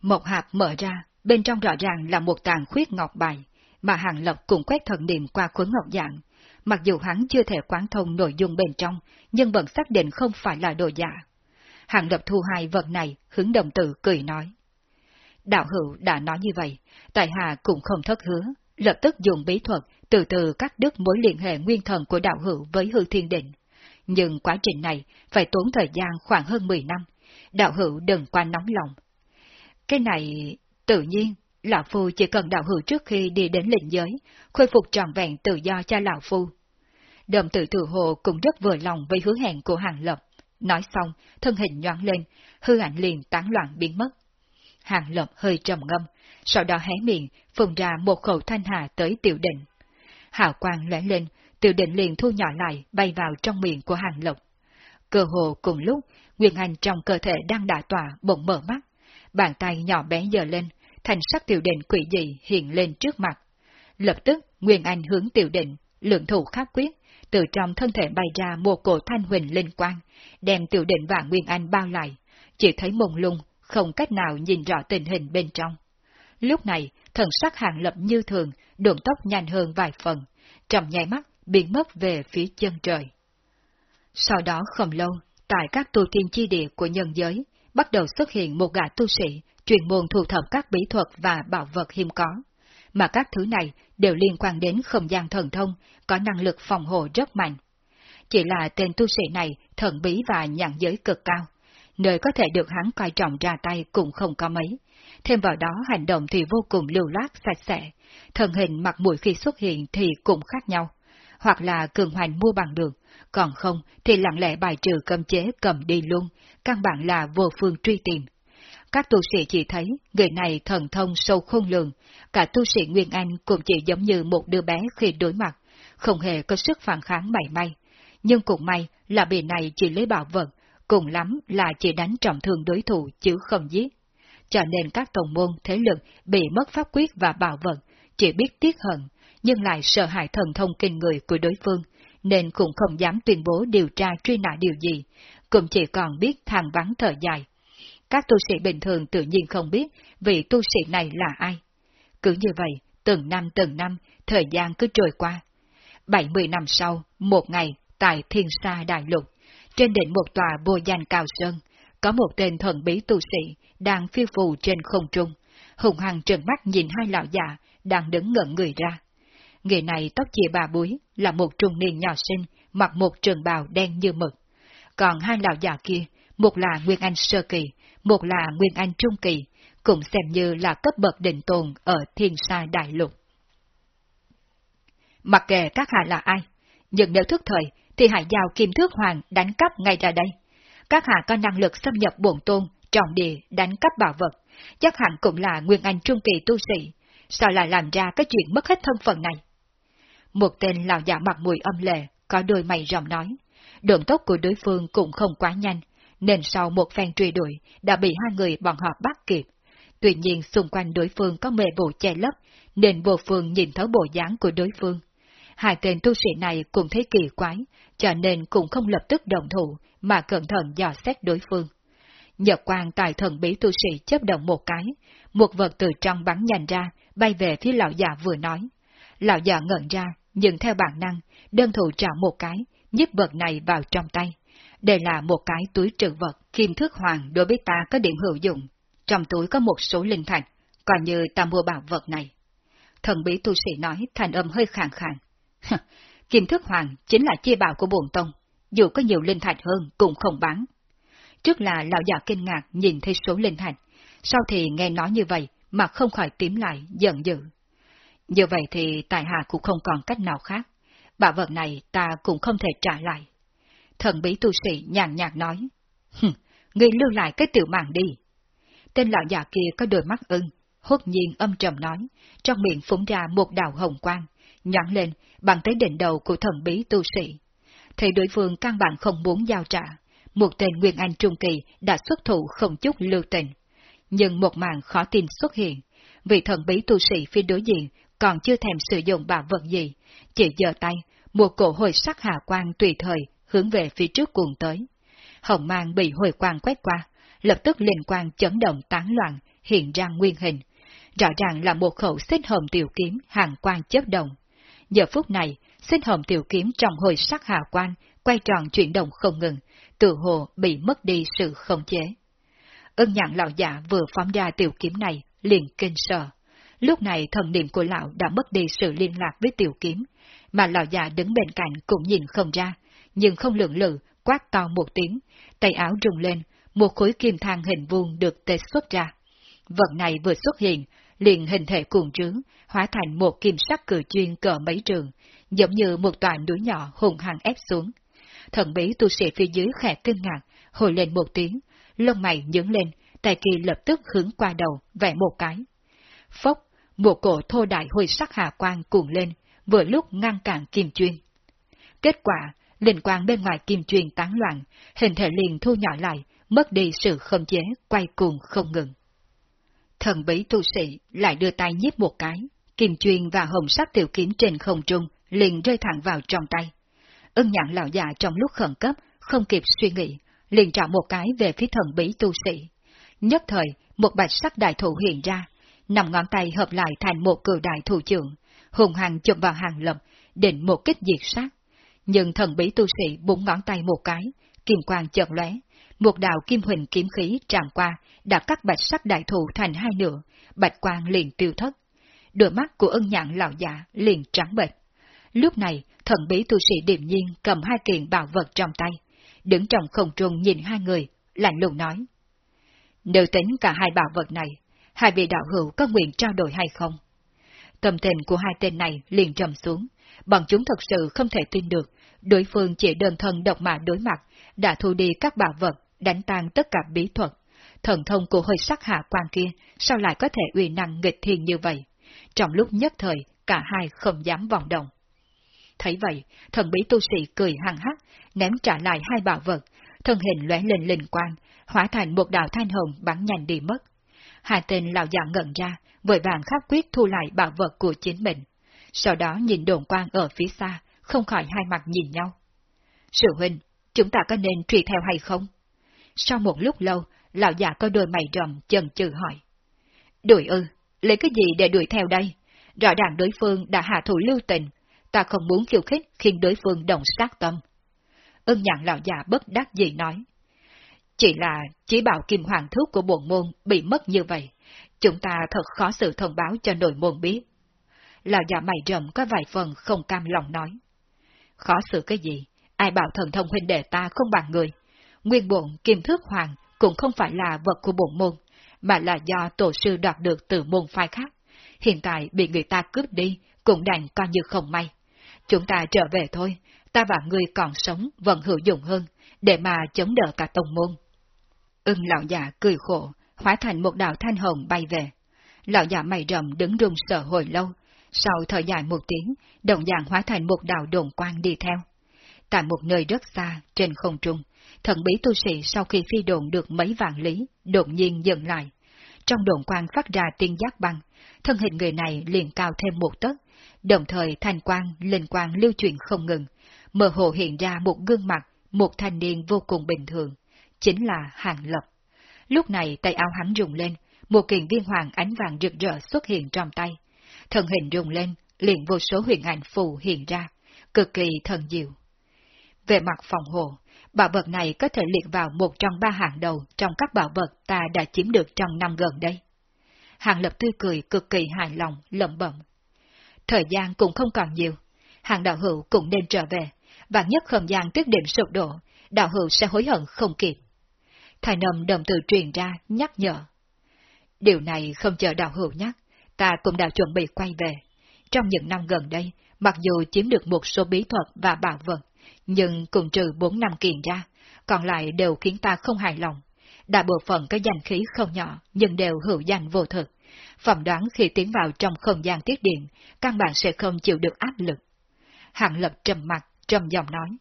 Một hạt mở ra, bên trong rõ ràng là một tàn khuyết ngọc bài, mà Hàng Lập cũng quét thần niệm qua khối ngọc dạng. Mặc dù hắn chưa thể quán thông nội dung bên trong, nhưng vẫn xác định không phải là đồ giả. Hàng Lập thu hai vật này, hướng đồng tử cười nói. Đạo hữu đã nói như vậy, tại hạ cũng không thất hứa, lập tức dùng bí thuật từ từ cắt đứt mối liên hệ nguyên thần của đạo hữu với hư thiên định. Nhưng quá trình này phải tốn thời gian khoảng hơn 10 năm. Đạo hữu đừng qua nóng lòng. Cái này, tự nhiên, Lão Phu chỉ cần đạo hữu trước khi đi đến lĩnh giới, khôi phục trọn vẹn tự do cho Lão Phu. đồng tử tự hồ cũng rất vừa lòng với hứa hẹn của Hàng Lập. Nói xong, thân hình nhoáng lên, hư ảnh liền tán loạn biến mất. Hàng Lập hơi trầm ngâm, sau đó hé miệng, phun ra một khẩu thanh hà tới tiểu định. Hào quang lóe lên, tiểu định liền thu nhỏ lại, bay vào trong miệng của Hàng Lập. Cơ hồ cùng lúc, Nguyên Anh trong cơ thể đang đả tỏa bỗng mở mắt, bàn tay nhỏ bé giờ lên, thành sắc tiểu định quỷ dị hiện lên trước mặt. Lập tức, Nguyên Anh hướng tiểu định, lượng thủ khắp quyết, từ trong thân thể bay ra một cổ thanh huỳnh linh quang, đem tiểu định và Nguyên Anh bao lại, chỉ thấy mông lung, không cách nào nhìn rõ tình hình bên trong. Lúc này, thần sắc hàng lập như thường, đường tốc nhanh hơn vài phần, trong nháy mắt biến mất về phía chân trời. Sau đó không lâu, tại các tu tiên chi địa của nhân giới, bắt đầu xuất hiện một gã tu sĩ chuyên môn thu thập các bí thuật và bảo vật hiếm có. Mà các thứ này đều liên quan đến không gian thần thông, có năng lực phòng hộ rất mạnh. Chỉ là tên tu sĩ này thần bí và nhãn giới cực cao, nơi có thể được hắn coi trọng ra tay cũng không có mấy. Thêm vào đó hành động thì vô cùng lưu loát sạch sẽ, thần hình mặt mũi khi xuất hiện thì cũng khác nhau, hoặc là cường hoành mua bằng được, còn không thì lặng lẽ bài trừ cầm chế cầm đi luôn, căn bản là vô phương truy tìm. Các tu sĩ chỉ thấy người này thần thông sâu khôn lường, cả tu sĩ Nguyên Anh cũng chỉ giống như một đứa bé khi đối mặt, không hề có sức phản kháng mảy may. Nhưng cũng may là bị này chỉ lấy bảo vật, cùng lắm là chỉ đánh trọng thương đối thủ chứ không giết. Cho nên các tổng môn thế lực bị mất pháp quyết và bảo vật, chỉ biết tiếc hận, nhưng lại sợ hãi thần thông kinh người của đối phương, nên cũng không dám tuyên bố điều tra truy nã điều gì, cũng chỉ còn biết than vắng thở dài. Các tu sĩ bình thường tự nhiên không biết vị tu sĩ này là ai. Cứ như vậy, từng năm từng năm, thời gian cứ trôi qua. 70 năm sau, một ngày, tại Thiên Sa Đại Lục, trên đỉnh một tòa vô danh cao sơn, có một tên thần bí tu sĩ đang phiêu phù trên không trung, hùng hằng trợn mắt nhìn hai lão già đang đứng ngẩn người ra. Người này tóc chìa bà búi, là một trung niên nhỏ sinh, mặc một trường bào đen như mực. Còn hai lão già kia, một là Nguyên Anh Sơ Kỳ, một là Nguyên Anh Trung Kỳ, cũng xem như là cấp bậc định tồn ở thiên sa đại lục. Mặc kệ các hạ là ai, nhưng nếu thức thời, thì hãy giao kim thước hoàng đánh cắp ngay ra đây. Các hạ có năng lực xâm nhập bổn tôn, trọng địa, đánh cắp bảo vật, chắc hẳn cũng là Nguyên Anh Trung Kỳ tu sĩ, sao lại làm ra cái chuyện mất hết thân phận này? Một tên lão giả mặt mùi âm lệ, có đôi mày rộng nói, đường tốc của đối phương cũng không quá nhanh, nên sau một phen truy đuổi, đã bị hai người bọn họ bắt kịp. Tuy nhiên xung quanh đối phương có mê vụ che lấp, nên vô phương nhìn thấu bộ dáng của đối phương. Hai tên tu sĩ này cũng thấy kỳ quái, cho nên cũng không lập tức đồng thủ, mà cẩn thận dò xét đối phương. Nhật quang tài thần bí tu sĩ chấp động một cái, một vật từ trong bắn nhanh ra, bay về phía lão già vừa nói. Lão già ngẩn ra, nhưng theo bản năng, đơn thủ trả một cái, nhíp vật này vào trong tay. Đây là một cái túi trữ vật, kim thước hoàng đối với ta có điểm hữu dụng. Trong túi có một số linh thạch, coi như ta mua bảo vật này. Thần bí tu sĩ nói thành âm hơi khàn khàn kim thước hoàng chính là chia bảo của bổn tông, dù có nhiều linh thạch hơn cũng không bán. Trước là lão già kinh ngạc nhìn thấy số linh thạch, sau thì nghe nói như vậy mà không khỏi tím lại, giận dữ. Như vậy thì tại hạ cũng không còn cách nào khác. Bảo vật này ta cũng không thể trả lại. Thần bí tu sĩ nhàn nhạt nói. Ngươi lưu lại cái tiểu mạng đi. Tên lão già kia có đôi mắt ưng, hốt nhiên âm trầm nói, trong miệng phúng ra một đạo hồng quang, nhọn lên, bằng tới đỉnh đầu của thần bí tu sĩ. Thì đối phương căn bản không muốn giao trả, một tên Nguyên Anh Trung Kỳ đã xuất thủ không chút lưu tình. Nhưng một màn khó tin xuất hiện, vị thần bí tu sĩ phía đối diện còn chưa thèm sử dụng bảo vật gì, chỉ giơ tay, một cổ hồi sắc hà quang tùy thời hướng về phía trước cuồng tới. Hồng mang bị hồi quang quét qua, lập tức liên quan chấn động tán loạn, hiện ra nguyên hình. Rõ ràng là một khẩu xích hồng tiểu kiếm hàng quang chớp động. Giờ phút này, sinh hồng tiểu kiếm trong hồi sắc hà quang quay tròn chuyển động không ngừng, tự hồ bị mất đi sự khống chế. Ân nhạn lão giả vừa phóng ra tiểu kiếm này, liền kinh sợ. Lúc này thần niệm của lão đã mất đi sự liên lạc với tiểu kiếm, mà lão già đứng bên cạnh cũng nhìn không ra, nhưng không lượng lự, quát to một tiếng, tay áo rung lên, một khối kim thang hình vuông được tê xuất ra. Vật này vừa xuất hiện, liền hình thể cuồng trướng, hóa thành một kim sắc cử chuyên cỡ mấy trường, giống như một tòa núi nhỏ hùng hăng ép xuống. Thần bí tu sĩ phía dưới khẽ kinh ngạc, hồi lên một tiếng, lông mày nhướng lên, tài kỳ lập tức hướng qua đầu, vẽ một cái. Phốc, một cổ thô đại hồi sắc hà quang cuồng lên, vừa lúc ngăn cản kim chuyên. Kết quả, linh quang bên ngoài kim chuyên tán loạn, hình thể liền thu nhỏ lại, mất đi sự không chế, quay cuồng không ngừng. Thần bí tu sĩ lại đưa tay nhíp một cái, kim chuyên và hồng sắc tiểu kiếm trên không trung liền rơi thẳng vào trong tay. Ưng nhãn lão già trong lúc khẩn cấp, không kịp suy nghĩ, liền trả một cái về phía thần bí tu sĩ. Nhất thời, một bạch sắc đại thủ hiện ra, nằm ngón tay hợp lại thành một cử đại thủ trưởng, hùng hằng chụp vào hàng lập, định một kích diệt sát. Nhưng thần bí tu sĩ búng ngón tay một cái, kim quang chợt lóe, một đạo kim huỳnh kiếm khí tràn qua, đã cắt bạch sắc đại thủ thành hai nửa, bạch quang liền tiêu thất. Đôi mắt của ân nhạn lão giả liền trắng bệch. Lúc này, thần bí tu sĩ điềm nhiên cầm hai kiện bảo vật trong tay, đứng trong không trung nhìn hai người, lạnh lùng nói. Nếu tính cả hai bảo vật này, hai vị đạo hữu có nguyện trao đổi hay không? Tâm tình của hai tên này liền trầm xuống, bọn chúng thật sự không thể tin được, đối phương chỉ đơn thân độc mã đối mặt, đã thu đi các bảo vật, đánh tan tất cả bí thuật. Thần thông của hơi sắc hạ quan kia, sao lại có thể uy năng nghịch thiên như vậy? Trong lúc nhất thời, cả hai không dám vòng động. Thấy vậy, thần bí tu sĩ cười hăng hắc, ném trả lại hai bảo vật, thân hình lóe lên linh quang, hóa thành một đạo thanh hồng bắn nhanh đi mất. Hai tên lão già ngẩn ra, vội vàng khắc quyết thu lại bảo vật của chính mình. Sau đó nhìn đồn quang ở phía xa, không khỏi hai mặt nhìn nhau. Sự huynh, chúng ta có nên truy theo hay không? Sau một lúc lâu, lão già có đôi mày rầm chần chừ hỏi. Đuổi ư, lấy cái gì để đuổi theo đây? Rõ ràng đối phương đã hạ thủ lưu tình, ta không muốn khiêu khích khiến đối phương đồng sát tâm. Ưng nhạn lão già bất đắc dĩ nói. Chỉ là chỉ bảo kim hoàng thước của bổn môn bị mất như vậy, chúng ta thật khó sự thông báo cho nội môn biết. Lão già mày rầm có vài phần không cam lòng nói. Khó xử cái gì? Ai bảo thần thông huynh đệ ta không bằng người? Nguyên bổn kim thước hoàng cũng không phải là vật của bổn môn, mà là do tổ sư đoạt được từ môn phái khác. Hiện tại bị người ta cướp đi, cũng đành coi như không may. Chúng ta trở về thôi, ta và ngươi còn sống vẫn hữu dụng hơn, để mà chống đỡ cả tông môn. Ưng lão già cười khổ, hóa thành một đạo thanh hồng bay về. Lão già mày rậm đứng run sợ hồi lâu, sau thời dài một tiếng, đồng dạng hóa thành một đạo đồn quang đi theo. Tại một nơi rất xa, trên không trung, thần bí tu sĩ sau khi phi đồn được mấy vạn lý, đột nhiên dừng lại. Trong đồn quang phát ra tiên giác băng, thân hình người này liền cao thêm một tấc, đồng thời thanh quang, linh quang lưu chuyển không ngừng, mơ hồ hiện ra một gương mặt, một thanh niên vô cùng bình thường, chính là Hàng Lập. Lúc này tay áo hắn rùng lên, một kiện viên hoàng ánh vàng rực rỡ xuất hiện trong tay. Thân hình rùng lên, liền vô số huyền ảnh phù hiện ra, cực kỳ thần diệu. Về mặt phòng hộ, bảo vật này có thể liệt vào một trong ba hạng đầu trong các bảo vật ta đã chiếm được trong năm gần đây. Hàng lập tươi cười cực kỳ hài lòng, lẩm bẩm. Thời gian cũng không còn nhiều, hàng đạo hữu cũng nên trở về, và nhất không gian tuyết định sụp đổ, đạo hữu sẽ hối hận không kịp. Thái nầm đồng từ truyền ra, nhắc nhở. Điều này không chờ đạo hữu nhắc, ta cũng đã chuẩn bị quay về. Trong những năm gần đây, mặc dù chiếm được một số bí thuật và bảo vật, nhưng cùng trừ bốn năm kiện ra, còn lại đều khiến ta không hài lòng. Đại bộ phận có danh khí không nhỏ, nhưng đều hữu danh vô thực, phẩm đoán khi tiến vào trong không gian tiết điện, căn bản sẽ không chịu được áp lực. hạng lập trầm mặt, trầm giọng nói.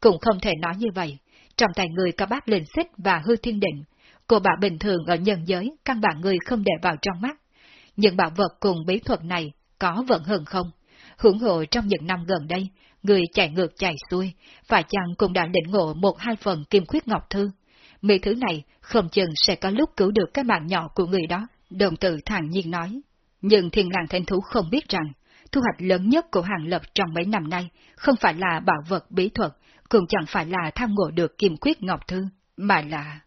Cũng không thể nói như vậy, trong tay người có bác linh xích và hư thiên định, cô bảo bình thường ở nhân giới, căn bản người không để vào trong mắt. Những bảo vật cùng bí thuật này có vận hơn không? Hưởng hộ trong những năm gần đây, người chạy ngược chạy xuôi, phải chàng cũng đã định ngộ một hai phần kim khuyết ngọc thư. Mỹ thứ này không chừng sẽ có lúc cứu được cái mạng nhỏ của người đó, đồng tử thản nhiên nói. Nhưng thiên lang thanh thú không biết rằng, thu hoạch lớn nhất của hàng lập trong mấy năm nay không phải là bảo vật bí thuật, cũng chẳng phải là tham ngộ được kim khuyết ngọc thư, mà là